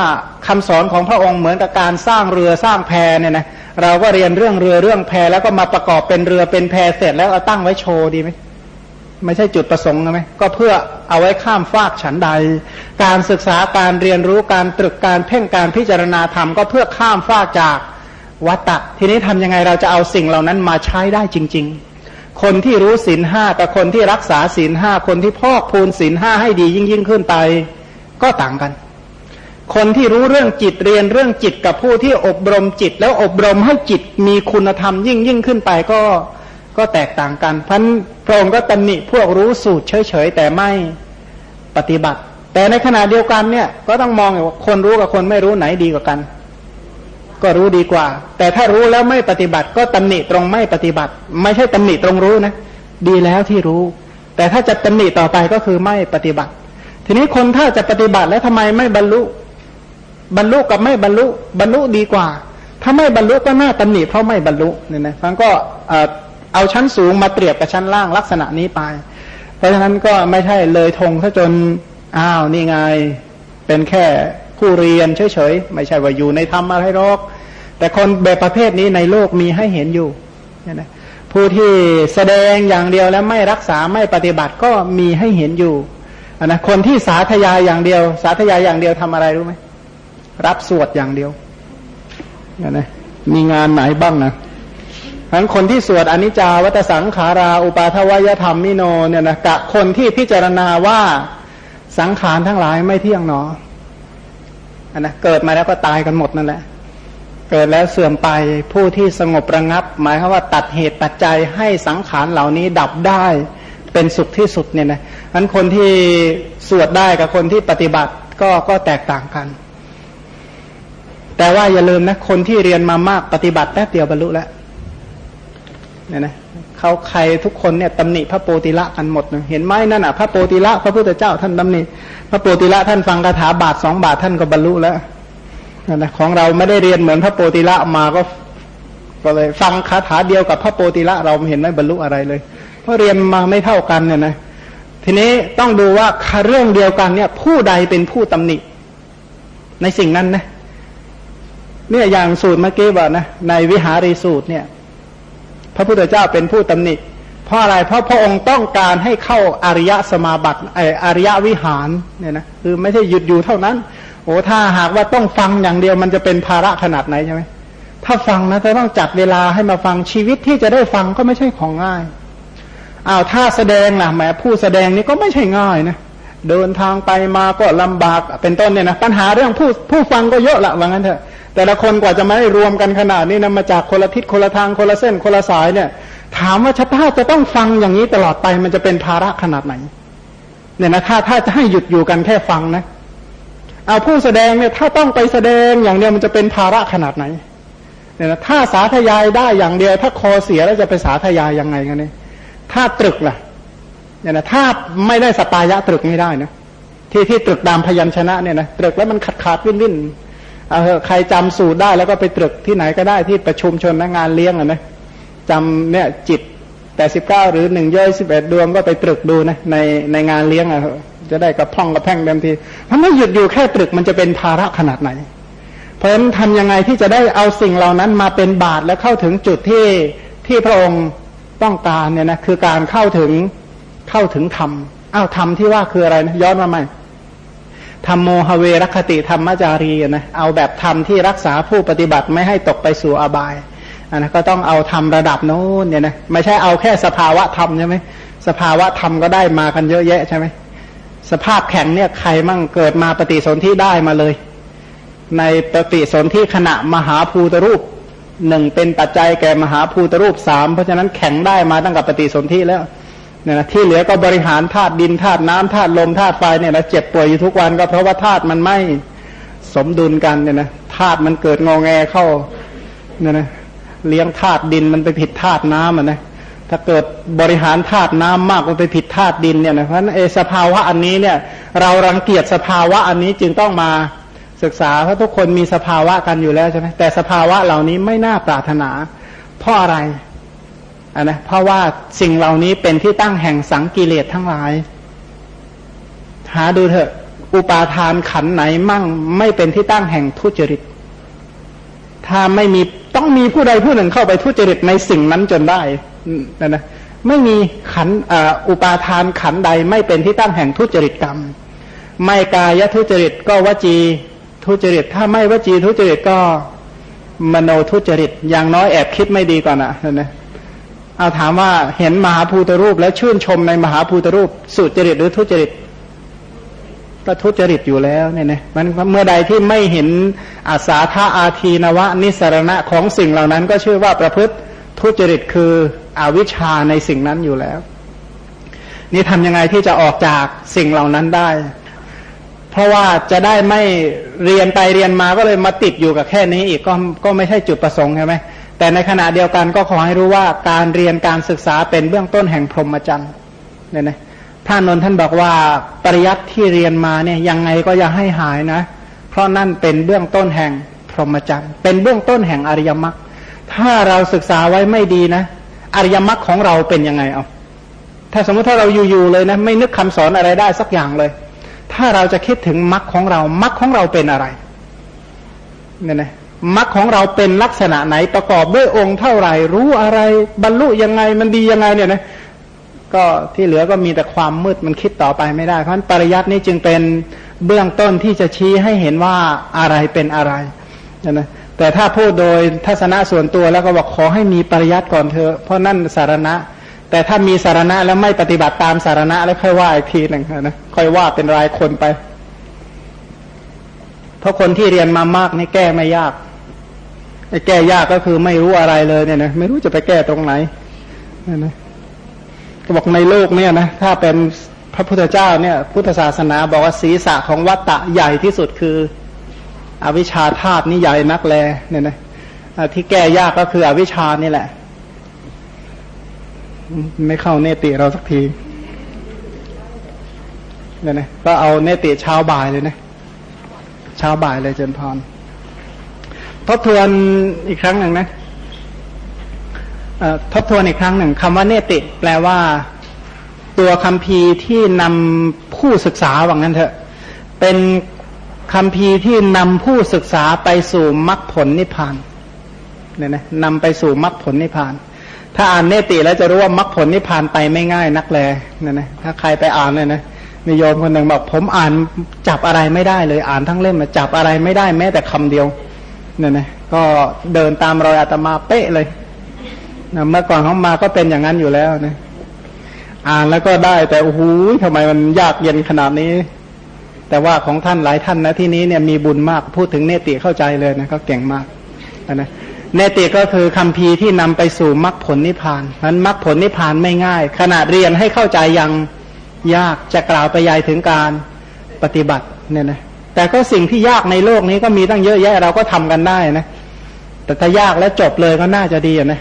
คำสอนของพระองค์เหมือนกับการสร้างเรือสร้างแพเนี่ยนะเราก็เรียนเรื่องเรือเรื่องแพแล้วก็มาประกอบเป็นเรือเป็นแพเสร็จแล้วเอาตั้งไว้โชว์ดีไหม ไม่ใช่จุดประสงค์ไหมก็เพื่อเอาไว้ข้ามฟากฉันใด การศึกษาการเรียนรู้การตรึกการเพ่งการพิจารณาธรรมก็เพื่อข้ามฟากจากวัตตะ ทีนี้ทำยังไงเราจะเอาสิ่งเหล่านั้นมาใช้ได้จริง ๆ คนที่รู้ศีลห้ากับคนที่รักษาศีลห้าคนที่พอกพูนศีลห้าให้ดียิ่งยิ่งขึ้นไป ก็ต่างกัน คนที่รู้เรื่องจิตเรียนเรื่องจิตกับผู้ที่อบรมจิต แล้วอบรมให้จิตมีคุณธรรมยิ่งยิ่งขึ้นไปก็ ก็แตกต่างกันพันพระองค์ก็ตำหนิพวกรู้สูตรเฉยๆแต่ไม่ปฏิบัติ แต่ในขณะเดียวกันเนี่ยก็ต้องมองว่าคนรู้กับคนไม่รู้ไหนดีกว่ากัน ก็รู้ดีกว่า แต่ถ้ารู้แล้วไม่ปฏิบัติ ก็ตำหนิตรงไม่ปฏิบัติ ไม่ใช่ตำหนิตรงรู้นะดีแล้วที่รู้ แต่ถ้าจะตำหนิต่อไปก็คือไม่ปฏิบัติ ทีนี้คนถ้าจะปฏิบัติแล้วทำไมไม่บรรลุ บรรลุกับไม่บรรลุบรรลุดีกว่า ถ้าไม่บรรลุก็น่าตำหนิเพราะไม่บรรลุเนี่ยนะฟังก็ เอาชั้นสูงมาเปรียบกับชั้นล่างลักษณะนี้ไป เพราะฉะนั้นก็ไม่ใช่เลยทงซะจนอ้าวนี่ไงเป็นแค่ผู้เรียนเฉยๆไม่ใช่ว่าอยู่ในธรรมอะไรหรอก แต่คนแบบประเภทนี้ในโลกมีให้เห็นอยู่นะผู้ที่แสดงอย่างเดียวแล้วไม่รักษาไม่ปฏิบัติก็มีให้เห็นอยู่นะคนที่สาธยายอย่างเดียว สาธยายอย่างเดียวทำอะไรรู้ไหมรับสวดอย่างเดียวนะมีงานไหนบ้างนะ นั้นคนที่สวดอนิจจาวัตสังขารา อุปาทวยธรรมมิโนเนี่ยนะกะคนที่พิจารณาว่าสังขารทั้งหลายไม่เที่ยงหนออันนะเกิดมาแล้วก็ตายกันหมดนั่นแหละ เกิดแล้วเสื่อมไปผู้ที่สงบระงับ หมายความว่าตัดเหตุปัจจัยให้สังขารเหล่านี้ดับได้เป็นสุขที่สุดเนี่ยนะอันคนที่สวดได้กับคนที่ปฏิบัติก็ก็แตกต่างกัน แต่ว่าอย่าลืมนะคนที่เรียนมามากปฏิบัติแป๊บเดียวบรรลุแล้ว เนี่ยนะเขาใครทุกคนเนี่ยตำหนิพระโปติละกันหมดเห็นไหมนั่นอะพระโปติละพระพุทธเจ้าท่านตำหนิพระโปติละท่านฟังคาถาบาทสองบาทท่านก็บรรลุแล้วนะของเราไม่ได้เรียนเหมือนพระโปติละมาก็ก็เลยฟังคาถาเดียวกับพระโปติละเราเห็นไม่บรรลุอะไรเลย เพราะเรียนมาไม่เท่ากันเนี่ยนะทีนี้ต้องดูว่าเรื่องเดียวกันเนี่ย ผู้ใดเป็นผู้ตำหนิ ในสิ่งนั้นนะเนี่ยอย่างสูตรเมื่อกี้บอกนะในวิหารีสูตรเนี่ย พระพุทธเจ้าเป็นผู้ตำหนิ เพราะอะไรเพราะพระองค์ต้องการให้เข้าอริยสมาบัติไออริยวิหารเนี่ยนะคือไม่ใช่หยุดอยู่เท่านั้น โอ้ถ้าหากว่าต้องฟังอย่างเดียวมันจะเป็นภาระขนาดไหนใช่ไหมถ้าฟังนะจะต้องจัดเวลาให้มาฟังชีวิตที่จะได้ฟังก็ไม่ใช่ของง่ายอ้าวถ้าแสดงล่ะแหมผู้แสดงนี่ก็ไม่ใช่ง่ายนะเดินทางไปมาก็ลำบากเป็นต้นเนี่ยนะปัญหาเรื่องผู้ผู้ฟังก็เยอะละว่างั้นเถอะ แต่ละคนกว่าจะมาได้รวมกันขนาดนี้นะมาจากคนละทิศคนละทางคนละเส้นคนละสายเนี่ย ถามว่าชาติจะต้องฟังอย่างนี้ตลอดไปมันจะเป็นภาระขนาดไหน เนี่ยนะถ้าถ้าจะให้หยุดอยู่กันแค่ฟังนะเอาผู้แสดงเนี่ยถ้าต้องไปแสดงอย่างเดียวมันจะเป็นภาระขนาดไหนเนี่ยนะถ้าสาธยายได้อย่างเดียว ถ้าคอเสียแล้วจะไปสาธยายยังไงกันเนี่ยถ้าตรึกล่ะเนี่ยนะถ้าไม่ได้สปายะตรึกไม่ได้นะที่ที่ตรึกตามพยัญชนะเนี่ยนะตรึกแล้วมันขาดขาดวิ่นวิ่น เอาเถอะใครจำสูตรได้แล้วก็ไปตรึกที่ไหนก็ได้ที่ประชุมชนนะงานเลี้ยงอะนะจำเนี่ยจิตแปดสิบเก้าหรือหนึ่งย่อยสิบเอ็ดดวงก็ไปตรึกดูนะในในงานเลี้ยงอะจะได้กระพ่องกระแพ่งเต็มทีถ้าไม่หยุดอยู่แค่ตรึกมันจะเป็นภาระขนาดไหน เพราะฉะนั้นทำยังไงที่จะได้เอาสิ่งเหล่านั้นมาเป็นบาตรและเข้าถึงจุดที่ที่พระองค์ต้องการเนี่ยนะคือการเข้าถึงเข้าถึงธรรมอ้าวธรรมที่ว่าคืออะไรนะย้อนมาใหม่ ธรรมโมหเวรคติธรรมจารีนะเอาแบบธรรมที่รักษาผู้ปฏิบัติไม่ให้ตกไปสู่อบายอันนะก็ต้องเอาธรรมระดับโน้นเนี่ยนะไม่ใช่เอาแค่สภาวะธรรมใช่ไหมสภาวะธรรมก็ได้มากันเยอะแยะใช่ไหมสภาพแข็งเนี่ยใครมั่งเกิดมาปฏิสนธิได้มาเลย ในปฏิสนธิขณะมหาภูตรูปหนึ่งเป็นปัจจัยแก่มหาภูตรูปสามเพราะฉะนั้นแข็งได้มาตั้งแต่ปฏิสนธิแล้ว เนี่ยนะที่เหลือก็บริหารธาตุดินธาตุน้ำธาตุลมธาตุไฟเนี่ยนะเจ็บป่วยอยู่ทุกวันก็เพราะว่าธาตุมันไม่สมดุลกันเนี่ยนะธาตุมันเกิดงอแงเข้าเนี่ยนะเลี้ยงธาตุดินมันไปผิดธาตุน้ำอะนะถ้าเกิดบริหารธาตุน้ำมากมันไปผิดธาตุดินเนี่ยนะเพราะฉะนั้นเอสภาวะอันนี้เนี่ย เรารังเกียจสภาวะอันนี้จึงต้องมาศึกษาเพราะทุกคนมีสภาวะกันอยู่แล้วใช่ไหมแต่สภาวะเหล่านี้ไม่น่าปรารถนาเพราะอะไร นนะเพราะว่าสิ่งเหล่านี้เป็นที่ตั้งแห่งสังกิเลสทั้งหลาย หาดูเถอะ อุปาทานขันไหนมั่งไม่เป็นที่ตั้งแห่งทุจริต ถ้าไม่มีต้องมีผู้ใดผู้หนึ่งเข้าไปทุจริตในสิ่งนั้นจนได้นะนะไม่มีขันอุปาทานขันใดไม่เป็นที่ตั้งแห่งทุจริตกรรม ไม่กายทุจริตก็วจีทุจริต ถ้าไม่วจีทุจริตก็มโนทุจริต อย่างน้อยแอบคิดไม่ดีก่อนอะนะ เอาถามว่าเห็นมหาภูตรูปแล้วชื่นชมในมหาภูตรูปสุจริตหรือทุจริตก็ทุจริตอยู่แล้วเนี่ยนะมันเมื่อใดที่ไม่เห็นอาสาธาอาทีนวะ นิสรณะของสิ่งเหล่านั้น ก็ชื่อว่าประพฤติทุจริตคืออวิชชาในสิ่งนั้นอยู่แล้ว นี่ทำยังไงที่จะออกจากสิ่งเหล่านั้นได้ เพราะว่าจะได้ไม่เรียนไปเรียนมาก็เลยมาติดอยู่กับแค่นี้อีกก็ก็ไม่ใช่จุดประสงค์ใช่ไหม แต่ในขณะเดียวกันก็ขอให้รู้ว่าการเรียนการศึกษาเป็นเบื้องต้นแห่งพรหมจรรย์เนี่ยนะท่านนนท่านบอกว่าปริยัติที่เรียนมาเนี่ยยังไงก็อย่าให้หายนะ เพราะนั่นเป็นเบื้องต้นแห่งพรหมจรรย์เป็นเบื้องต้นแห่งอริยมรรคถ้าเราศึกษาไว้ไม่ดีนะ อริยมรรคของเราเป็นยังไงเอาถ้าสมมติถ้าเราอยู่ๆเลยนะ ไม่นึกคำสอนอะไรได้สักอย่างเลย ถ้าเราจะคิดถึงมรรคของเรามรรคของเราเป็นอะไรเนี่ยนะ มรรคของเราเป็นลักษณะไหนประกอบด้วยองค์เท่าไหร่ รู้อะไรบรรลุยังไงมันดียังไงเนี่ยนะก็ที่เหลือก็มีแต่ความมืดมันคิดต่อไปไม่ได้เพราะฉะนั้นปริยัตินี้จึงเป็นเบื้องต้นที่จะชี้ให้เห็นว่าอะไรเป็นอะไรนะแต่ถ้าพูดโดยทัศนะส่วนตัวแล้วก็บอกขอให้มีปริยัติก่อนเถอะเพราะนั่นสารณะ แต่ถ้ามีสารณะแล้วไม่ปฏิบัติตามสารณะแล้วค่อยว่าอีกทีหนึ่งนะค่อยว่าเป็นรายคนไป เพราะคนที่เรียนมามากนี่แก้ไม่ยาก แก้ยากก็คือไม่รู้อะไรเลยเนี่ยนะไม่รู้จะไปแก้ตรงไหนเนี่ยนะก็บอกในโลกเนี่ยนะถ้าเป็นพระพุทธเจ้าเนี่ย พุทธศาสนาบอกว่าศีรษะของวัตตะใหญ่ที่สุดคือ อวิชชาธาตุนี่ใหญ่นักแลเนี่ยนะที่แก้ยากก็คืออวิชชานี่แหละ ไม่เข้าเนติเราสักทีเนี่ยนะก็เอาเนติเช้าบ่ายเลยนะเช้าบ่ายเลยเจนพร ทบทวนอีกครั้งหนึ่งนะทบทวนอีกครั้งหนึ่งคำว่าเนติแปลว่า ตัวคำพีที่นำผู้ศึกษาว่างั้นเถอะ เป็นคำพีที่นำผู้ศึกษาไปสู่มรรคผลนิพพานเนี่ยนะนำไปสู่มรรคผลนิพพาน ถ้าอ่านเนติแล้วจะรู้ว่ามรรคผลนิพพานไปไม่ง่ายนักแลเนี่ยนะถ้าใครไปอ่านเลยนะมีโยมคนหนึ่งบอกผมอ่านจับอะไรไม่ได้เลยอ่านทั้งเล่มจับอะไรไม่ได้แม้แต่คำเดียว เนี่ยนะก็เดินตามรอยอาตมาเป๊ะเลยนะเมื่อก่อนเขามาก็เป็นอย่างนั้นอยู่แล้วนะอ่านแล้วก็ได้แต่โอ้โหทำไมมันยากเย็นขนาดนี้ แต่ว่าของท่านหลายท่านนะที่นี้เนี่ยมีบุญมากพูดถึงเนติเข้าใจเลยนะก็เก่งมากนะเนติก็คือคำพีที่นำไปสู่มรรคผลนิพพานนั้นมรรคผลนิพพานไม่ง่าย ขนาดเรียนให้เข้าใจยังยากจะกล่าวไปยายถึงการปฏิบัติเนี่ยนะ แต่ก็สิ่งที่ยากในโลกนี้ก็มีตั้งเยอะแยะเราก็ทำกันได้นะ แต่ถ้ายากแล้วจบเลยก็น่าจะดีนะ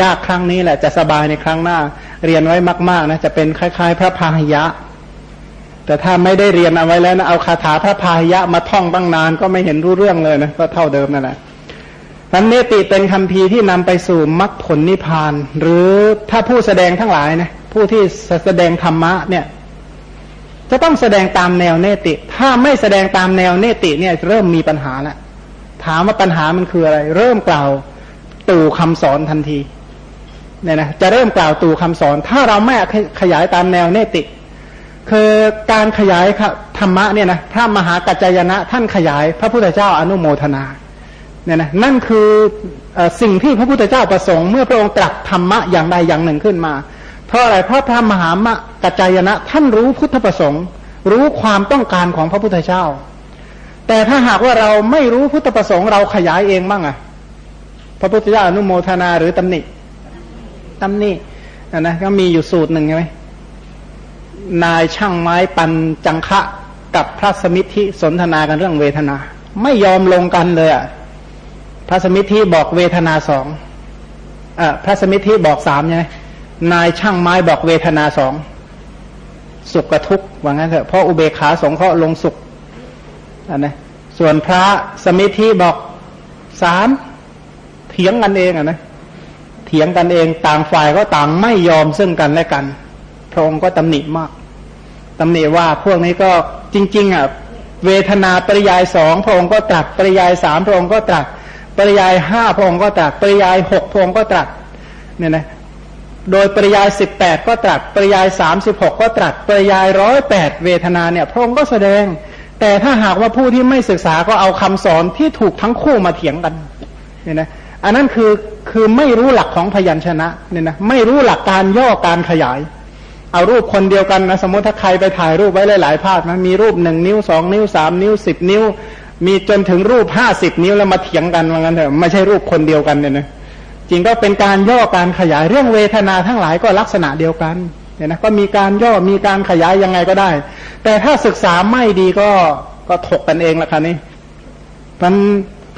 ยากครั้งนี้แหละจะสบายในครั้งหน้า เรียนไว้มาก ๆ นะจะเป็นคล้าย ๆ พระพาหิยะ แต่ถ้าไม่ได้เรียนเอาไว้แล้วนะเอาคาถาพระพาหิยะมาท่องตั้งนานก็ไม่เห็นรู้เรื่องเลยนะก็เท่าเดิมนั่นแหละนั้นเนติเป็นคำพีที่นำไปสู่มรรคผลนิพพาน หรือถ้าผู้แสดงทั้งหลายนะผู้ที่แสดงธรรมะเนี่ย จะต้องแสดงตามแนวเนติ ถ้าไม่แสดงตามแนวเนติเนี่ยเริ่มมีปัญหาแล้วถามว่าปัญหามันคืออะไร เริ่มกล่าวตู่คำสอนทันทีเนี่ยนะจะเริ่มกล่าวตู่คำสอน ถ้าเราไม่ขยายตามแนวเนติ คือการขยายธรรมะเนี่ยนะพระมหากัจจยนะท่านขยายพระพุทธเจ้าอนุโมทนาเนี่ยนะนั่นคือสิ่งที่พระพุทธเจ้าประสงค์เมื่อพระองค์ตรัสธรรมะอย่างใดอย่างหนึ่งขึ้นมา เพราะอะไรเพราะพระมหามะกัจจายนะ ท่านรู้พุทธประสงค์ รู้ความต้องการของพระพุทธเจ้า แต่ถ้าหากว่าเราไม่รู้พุทธประสงค์เราขยายเองบ้างอะพระพุทธเจ้าอนุโมทนาหรือตำหนิตำหนินะนะก็มีอยู่สูตรหนึ่งใช่ไหมนายช่างไม้ปันจังคะกับพระสมิทธิสนทนากันเรื่องเวทนา ไม่ยอมลงกันเลยอะพระสมิทธิบอกเวทนาสองอ่าพระสมิทธิบอกสามใช่ไหม นายช่างไม้บอกเวทนาสองสุขกับทุกข์ว่างั้นเถอะเพราะอุเบกขาสงเคราะห์ลงสุขอันนะส่วนพระสมิธิบอกสามเถียงกันเองอะนะเถียงกันเองต่างฝ่ายก็ต่างไม่ยอมซึ่งกันและกัน พระองค์ก็ตำหนิมากตำหนิว่าพวกนี้ก็จริง ๆอะเวทนาปริยายสองพระองค์ก็ตรัสปริยายสามพระองค์ก็ตรัสปริยายห้าพระองค์ก็ตรัสปริยายหกพระองค์ก็ตรัสเนี่ยนะ โดยปริยายสิบแปดก็ตรัสปริยายสามสิบหกก็ตรัสปริยายร้อยแปดเวทนาเนี่ยพระองค์ก็แสดง แต่ถ้าหากว่าผู้ที่ไม่ศึกษาก็เอาคำสอนที่ถูกทั้งคู่มาเถียงกันเนี่ยนะอันนั้นคือคือไม่รู้หลักของพยัญชนะเนี่ยนะไม่รู้หลักการย่อการขยาย เอารูปคนเดียวกันนะสมมติถ้าใครไปถ่ายรูปไว้หลาย ๆ ภาพนะมีรูปหนึ่งนิ้วสองนิ้วสามนิ้วสิบนิ้ว มีจนถึงรูปห้าสิบนิ้วแล้วมาเถียงกันว่างั้นเถอะไม่ใช่รูปคนเดียวกันเนี่ยนะ จริงก็เป็นการย่อการขยายเรื่องเวทนาทั้งหลายก็ลักษณะเดียวกันเนี่ยนะก็มีการย่อมีการขยายยังไงก็ได้ แต่ถ้าศึกษาไม่ดีก็ก็ถกกันเองละคะนี่มัน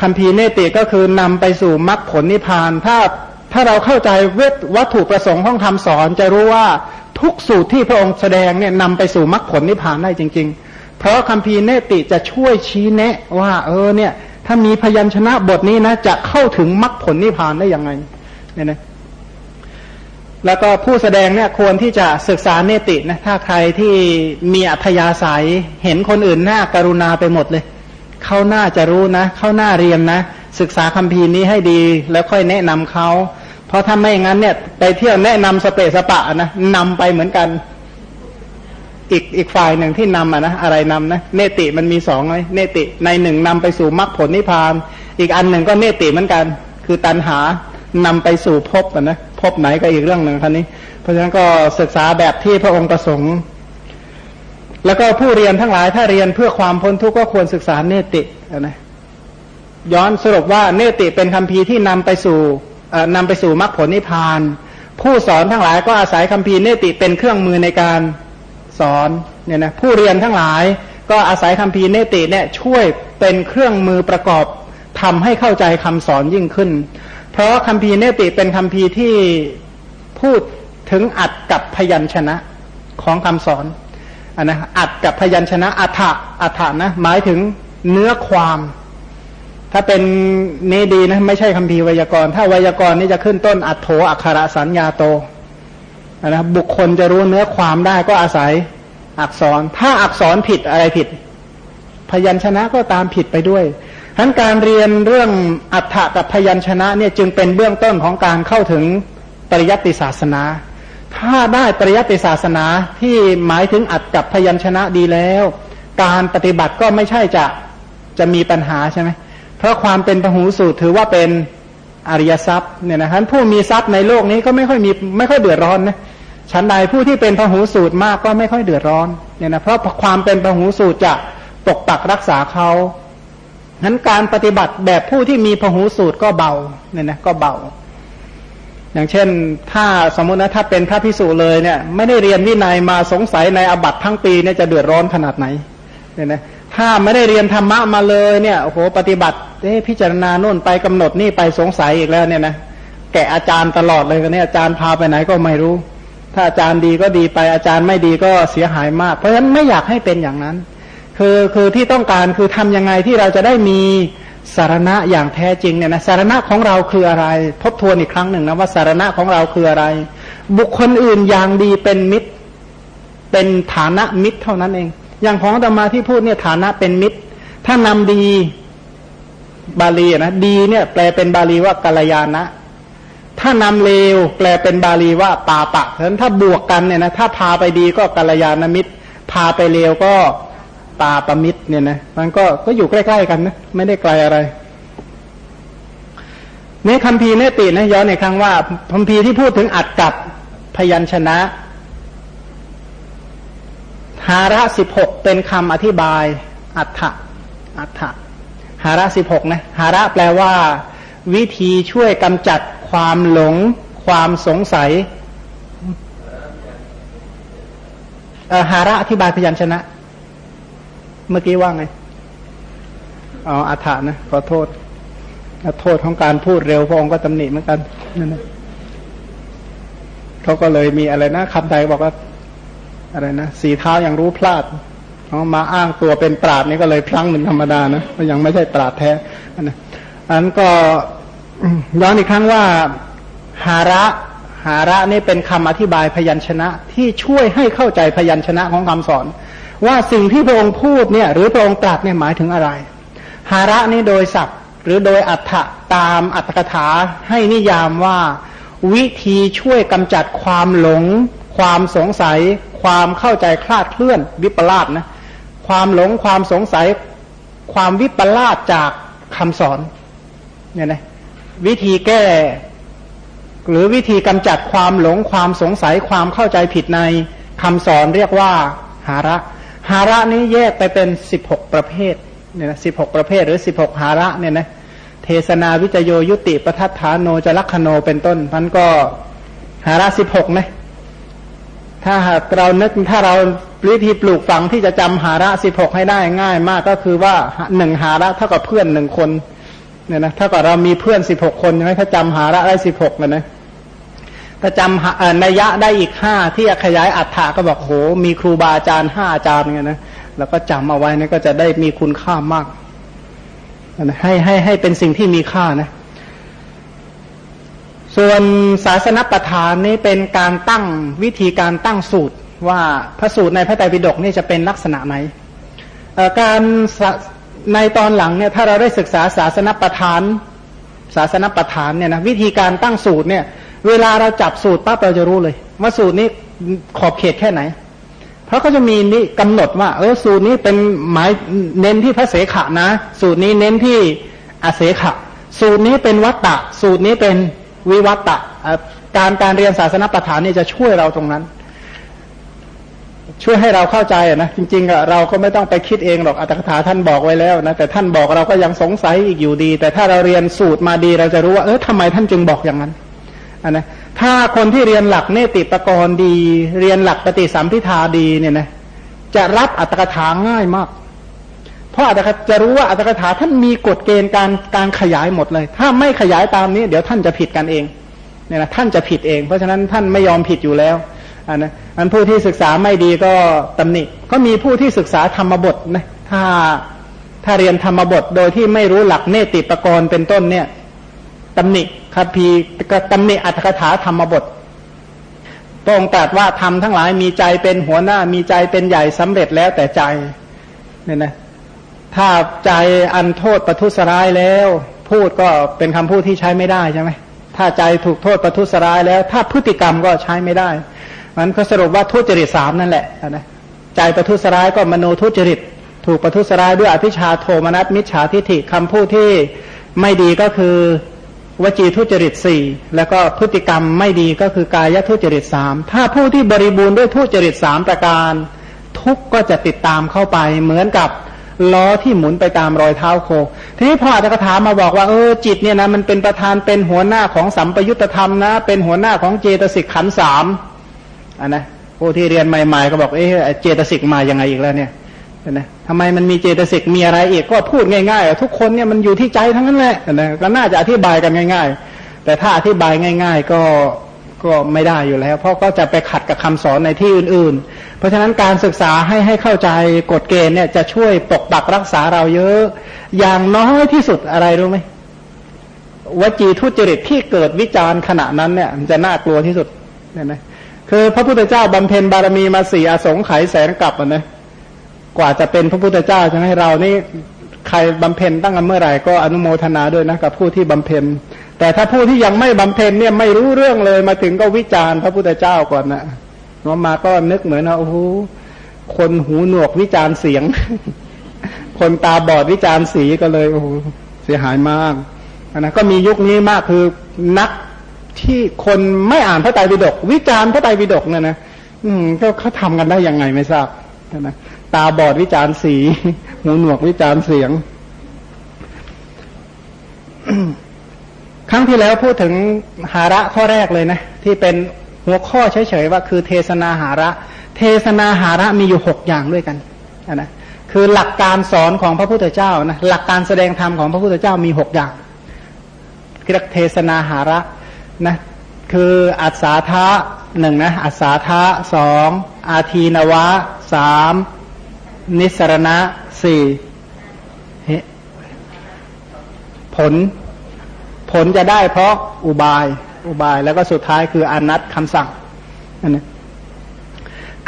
คำพีเนติก็คือนำไปสู่มรรคผลนิพพาน ถ้าถ้าเราเข้าใจเวทวัตถุประสงค์ของคำสอน จะรู้ว่าทุกสูตรที่พระองค์แสดงเนี่ยนำไปสู่มรรคผลนิพพานได้จริง ๆ เพราะคำพีเนติจะช่วยชี้แนะว่า เออเนี่ย ถ้ามีพยัญชนะบทนี้นะ จะเข้าถึงมรรคผลนิพพานได้ยังไงเนี่ยนะแล้วก็ผู้แสดงเนี่ยควรที่จะศึกษาเนตินะถ้าใครที่มีอัธยาศัยเห็นคนอื่นหน้าการุณาไปหมดเลย เขาหน่าจะรู้นะ เขาหน้าเรียนนะ ศึกษาคำพีนี้ให้ดีแล้วค่อยแนะนำเขา เพราะถ้าไม่งั้นเนี่ย ไปเที่ยวแนะนำสเปสปะนะนำไปเหมือนกัน อีกอีกฝ่ายหนึ่งที่นำอะนะอะไรนำนะเนติมันมีสองเลยเนติในหนึ่งนำไปสู่มรรคผลนิพพาน อีกอันหนึ่งก็เนติเหมือนกัน คือตันหานำไปสู่ภพอะนะภพไหนก็อีกเรื่องหนึ่งคันนี้ เพราะฉะนั้นก็ศึกษาแบบที่พระองค์ประสงค์ แล้วก็ผู้เรียนทั้งหลายถ้าเรียนเพื่อความพ้นทุกข์ก็ควรศึกษาเนตินะย้อนสรุปว่าเนติเป็นคำพีที่นำไปสู่นำไปสู่มรรคผลนิพพาน ผู้สอนทั้งหลายก็อาศัยคำพีเนติเป็นเครื่องมือในการ สอนเนี่ยนะผู้เรียนทั้งหลาย ก็อาศัยคำพีเนติเนี่ยช่วยเป็นเครื่องมือประกอบทำให้เข้าใจคำสอนยิ่งขึ้น เพราะคำพีเนติเป็นคำพีที่พูดถึงอัดกับพยัญชนะของคำสอนอันนะอัดกับพยัญชนะอัฏฐะอัฏฐะนะหมายถึงเนื้อความ ถ้าเป็นเนดีนะไม่ใช่คำพีไวยากรณ์ถ้าไวยากรณ์นี่จะขึ้นต้นอัตโถอักขระสัญญาโต นะบุคคลจะรู้เนื้อความได้ก็อาศัยอักษร ถ้าอักษรผิดอะไรผิด พยัญชนะก็ตามผิดไปด้วยทั้นการเรียนเรื่องอัฏฐกับพยัญชนะเนี่ยจึงเป็นเบื้องต้นของการเข้าถึงปริยัติศาสนา ถ้าได้ปริยัติศาสนาที่หมายถึงอัดกับพยัญชนะดีแล้ว การปฏิบัติก็ไม่ใช่จะจะมีปัญหาใช่ไหมเพราะความเป็นพหูสูตรถือว่าเป็น อริยทรัพย์เนี่ยนะครับผู้มีทรัพย์ในโลกนี้ก็ไม่ค่อยมีไม่ค่อยเดือดร้อนนะชั้นใดผู้ที่เป็นพหูสูตรมากก็ไม่ค่อยเดือดร้อนเนี่ยนะเพราะความเป็นพหูสูตรจะปกปักรักษาเขานั้นการปฏิบัติแบบผู้ที่มีพหูสูตรก็เบาเนี่ยนะก็เบา อย่างเช่น ถ้าสมมตินะถ้าเป็นพระพิสุเลยเนี่ย ไม่ได้เรียนวินัยมาสงสัยในอบัตทั้งปีเนี่ยจะเดือดร้อนขนาดไหนเนี่ยนะ ถ้าไม่ได้เรียนธรรมะมาเลยเนี่ยโอ้โหปฏิบัติเอ๊พิจารณาโน่นไปกำหนดนี่ไปสงสัยอีกแล้วเนี่ยนะแกะอาจารย์ตลอดเลยกันเนี่ยอาจารย์พาไปไหนก็ไม่รู้ ถ้าอาจารย์ดีก็ดีไปอาจารย์ไม่ดีก็เสียหายมาก เพราะฉะนั้นไม่อยากให้เป็นอย่างนั้น คือคือที่ต้องการคือทํำยังไงที่เราจะได้มีสารณะอย่างแท้จริงเนี่ยนะสารณะของเราคืออะไร ทบทวนอีกครั้งหนึ่งนะว่าสารณะของเราคืออะไร บุคคลอื่นอย่างดีเป็นมิตร เป็นฐานะมิตรเท่านั้นเอง อย่างของธรรมาที่พูดเนี่ยฐานะเป็นมิตร ถ้านำดีบาลีนะดีเนี่ย แปลเป็นบาลีว่ากัลยาณะถ้านำเลวแปลเป็นบาลีว่าปาปะเพราะฉะนั้นถ้าบวกกันเนี่ยนะถ้าพาไปดีก็กัลยาณมิตร พาไปเลวก็ปาปมิตรเนี่ยนะมันก็ก็อยู่ใกล้ ๆ กันนะไม่ได้ไกลอะไรนี่คำพีเนตินะย้อนในครั้งว่าคำพีที่พูดถึงอัดกับพยัญชนะ หาระสิบหกเป็นคำอธิบาย อัฏฐะอัฏฐะหาระสิบหกนะหาระแปลว่า วิธีช่วยกำจัดความหลง ความสงสัยหาระอธิบายพยัญชนะ เมื่อกี้ว่าไงอ๋ออัฏฐะนะขอโทษโทษของการพูดเร็วพระองค์ก็ตำหนิเหมือนกันนั่นนะเขาก็เลยมีอะไรนะคำใดบอกว่า อะไรนะสีเท้ายังรู้พลาดเขามาอ้างตัวเป็นปราดนี่ก็เลยพลั้งเป็นธรรมดานะก็ยังไม่ใช่ปราดแท้นะอันก็ย้อนอีกครั้งว่าหาระหาระนี่เป็นคำอธิบายพยัญชนะที่ช่วยให้เข้าใจพยัญชนะของคำสอน ว่าสิ่งที่พระองค์พูดเนี่ย หรือพระองค์ตรัสเนี่ยหมายถึงอะไร หาระนี่โดยศัพท์ หรือโดยอัฏฐะตามอัตถกถาให้นิยามว่า วิธีช่วยกำจัดความหลง ความสงสัย ความเข้าใจคลาดเคลื่อนวิปลาสนะความหลงความสงสัยความวิปลาสจากคำสอนเนี่ยนะวิธีแก้ หรือวิธีกำจัดความหลงความสงสัยความเข้าใจผิดในคำสอนเรียกว่าหาระ หาระนี้แยกไปเป็นสิบหกประเภทเนี่ยนะสิบหกประเภทหรือสิบหกหาระเนี่ยนะเทศนาวิจโยยุติปทัฏฐานโนจลักขโนเป็นต้นพันก็หาระสิบหกนะ ถ้าหากเรานึกถ้าเราวิธีปลูกฝังที่จะจำหาระสิบหกให้ได้ง่ายมากก็คือว่าหนึ่งหาระเท่ากับเพื่อนหนึ่งคนเนี่ยนะถ้ากับเรามีเพื่อนสิบหกคนใช่ไหมถ้าจำหาระได้สิบหกเลยนะถ้าจำนัยยะได้อีกห้าที่ขยายอัฏฐะก็บอกโห มีครูบาอาจารย์ห้าอาจารย์เงี้ยนะแล้วก็จำเอาไว้นี่ก็จะได้มีคุณค่ามากให้ให้ให้เป็นสิ่งที่มีค่านะ ส่วนศาสนประธานนี้เป็นการตั้งวิธีการตั้งสูตรว่าพระสูตรในพระไตรปิฎกนี่จะเป็นลักษณะไหนการในตอนหลังเนี่ยถ้าเราได้ศึกษาศาสนประธาน ศาสนประธานเนี่ยนะวิธีการตั้งสูตรเนี่ย เวลาเราจับสูตรปั๊บเราจะรู้เลย ว่าสูตรนี้ขอบเขตแค่ไหน เพราะเขาจะมีนี่กำหนดว่า เออสูตรนี้เป็นหมายเน้นที่พระเสขะนะ สูตรนี้เน้นที่อาเสขะ สูตรนี้เป็นวัตตะ สูตรนี้เป็น วิวัตตะการการเรียนศาสนาประฐานนี่จะช่วยเราตรงนั้น ช่วยให้เราเข้าใจนะจริงๆเราก็ไม่ต้องไปคิดเองหรอกอัตถกถาท่านบอกไว้แล้วนะแต่ท่านบอกเราก็ยังสงสัยอีกอยู่ดี แต่ถ้าเราเรียนสูตรมาดีเราจะรู้ว่าเออทำไมท่านจึงบอกอย่างนั้นนนะถ้าคนที่เรียนหลักเนติปกรณ์ดี เรียนหลักปฏิสัมพิทาดีเนี่ยนะจะรับอัตถกถาง่ายมาก เพราะอัตถกจะรู้ว่าอัตถกถาท่านมีกฎเกณฑ์การการขยายหมดเลย ถ้าไม่ขยายตามนี้ เดี๋ยวท่านจะผิดกันเองเนี่ยนะท่านจะผิดเอง เพราะฉะนั้นท่านไม่ยอมผิดอยู่แล้วอันนะอันผู้ที่ศึกษาไม่ดีก็ตำหนิก็มีผู้ที่ศึกษาธรรมบทนะถ้าถ้าเรียนธรรมบทโดยที่ไม่รู้หลักเนติปกรณ์เป็นต้นเนี่ยตำหนิคพีกตำหนิอัตถกถาธรรมบทตรงตรัสว่าทำทั้งหลายมีใจเป็นหัวหน้ามีใจเป็นใหญ่สำเร็จแล้วแต่ใจเนี่ยนะ ถ้าใจอันโทษประทุษร้ายแล้ว พูดก็เป็นคำพูดที่ใช้ไม่ได้ใช่ไหมถ้าใจถูกโทษประทุษร้ายแล้ว ถ้าพฤติกรรมก็ใช้ไม่ได้มันก็สรุปว่าทุจริตสามนั่นแหละนะใจประทุษร้ายก็มโนทุจริต ถูกประทุษร้ายด้วยอภิชาโทมนัสมิจฉาทิฐิคำพูดที่ไม่ดีก็คือวจีทุจริตสี่แล้วก็พฤติกรรมไม่ดีก็คือกายทุจริตสามถ้าผู้ที่บริบูรณ์ด้วยทุจริตสามประการ ทุกก็จะติดตามเข้าไปเหมือนกับ ล้อที่หมุนไปตามรอยเท้าโค ทีนี้พออัตถกถามาบอกว่าเออจิตเนี่ยนะมันเป็นประธานเป็นหัวหน้าของสัมปยุตธรรมนะ เป็นหัวหน้าของเจตสิกขันสามอันนะผู้ที่เรียนใหม่ๆก็บอกเออเจตสิกมายังไงอีกแล้วเนี่ยนะทำไมมันมีเจตสิกมีอะไรอีกก็พูดง่ายๆทุกคนเนี่ยมันอยู่ที่ใจทั้งนั้นแหละนะก็น่าจะอธิบายกันง่าย ๆ แต่ถ้าอธิบายง่าย ๆ ก็ก็ไม่ได้อยู่แล้ว เพราะก็จะไปขัดกับคำสอนในที่อื่นๆ เพราะฉะนั้นการศึกษาให้ให้เข้าใจกฎเกณฑ์เนี่ยจะช่วยปกปักรักษาเราเยอะ อย่างน้อยที่สุดอะไรรู้ไหมวจีทุจริตที่เกิดวิจารณ์ขณะนั้นเนี่ยมันจะน่ากลัวที่สุดเนี่ยนะคือพระพุทธเจ้าบำเพ็ญบารมีมาสี่อสงไขยแสนกลับอะนะกว่าจะเป็นพระพุทธเจ้าจะให้เรานี่ใครบำเพ็ญตั้งกันเมื่อไหร่ก็อนุโมทนาด้วยนะกับผู้ที่บำเพ็ญ แต่ถ้าผู้ที่ยังไม่บำเพ็ญเนี่ยไม่รู้เรื่องเลยมาถึงก็วิจารณ์พระพุทธเจ้าก่อนนะ น้อมาก็นึกเหมือนว่าโอ้โหคนหูหนวกวิจารณ์เสียง คนตาบอดวิจารณ์สีก็เลยโอ้โหเสียหายมากนะก็มียุคนี้มากคือนักที่คนไม่อ่านพระไตรปิฎกวิจารณ์พระไตรปิฎกเนี่ยนะอืมก็เขาทำกันได้ยังไงไม่ทราบนะตาบอดวิจารณ์สีหูหนวกวิจารณ์เสียง ครั้งที่แล้วพูดถึงหาระข้อแรกเลยนะ ที่เป็น หัวข้อเฉยๆว่าคือเทศนาหาระ เทศนาหาระมีอยู่หกอย่างด้วยกันนะคือหลักการสอนของพระพุทธเจ้านะหลักการแสดงธรรมของพระพุทธเจ้ามีหกอย่างเรียกเทศนาหาระนะคืออัศาธาหนึ่งนะอัศาธาสองอาทีนวะสามนิสรณะสี่ผล ผลจะได้เพราะอุบาย อุบาย แล้วก็สุดท้ายคืออนัตคำสั่งนน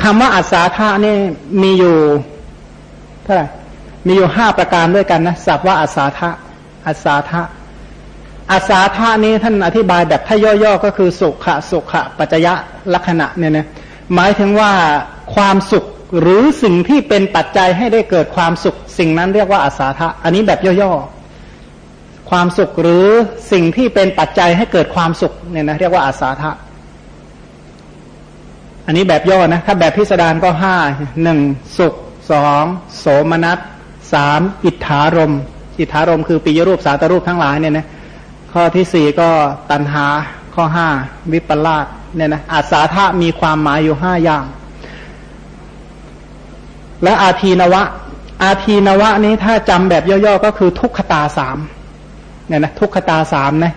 คำว่าอัศาธานี่มีอยู่เท่าไหร่มีอยู่ห้าประการด้วยกันนะสับว่าอัศาธาอัศาธาอาสาธานี้ท่านอธิบายแบบถ้าย่อๆก็คือสุขะสุขะปัจจยะลักษณะเนี่ยนะหมายถึงว่าความสุขหรือสิ่งที่เป็นปัจจัยให้ได้เกิดความสุข สิ่งนั้นเรียกว่าอาสาทะอันนี้แบบย่อๆ ความสุขหรือสิ่งที่เป็นปัจจัยให้เกิดความสุขเนี่ยนะเรียกว่าอาสาทะ อันนี้แบบย่อนะ ถ้าแบบพิสดารก็ห้าหนึ่งสุขสองโสมนัสสามอิทธารม อิทธารมคือปิยรูปสาตรูปทั้งหลายเนี่ยนะข้อที่สี่ก็ตันหา ข้อห้าวิปลาสเนี่ยนะอาสาทะมีความหมายอยู่ห้าอย่าง และอาทีนวะ อาทีนวะนี้ถ้าจำแบบย่อๆก็คือทุกขตาสาม เนี่ยนะทุกขตาสามนะ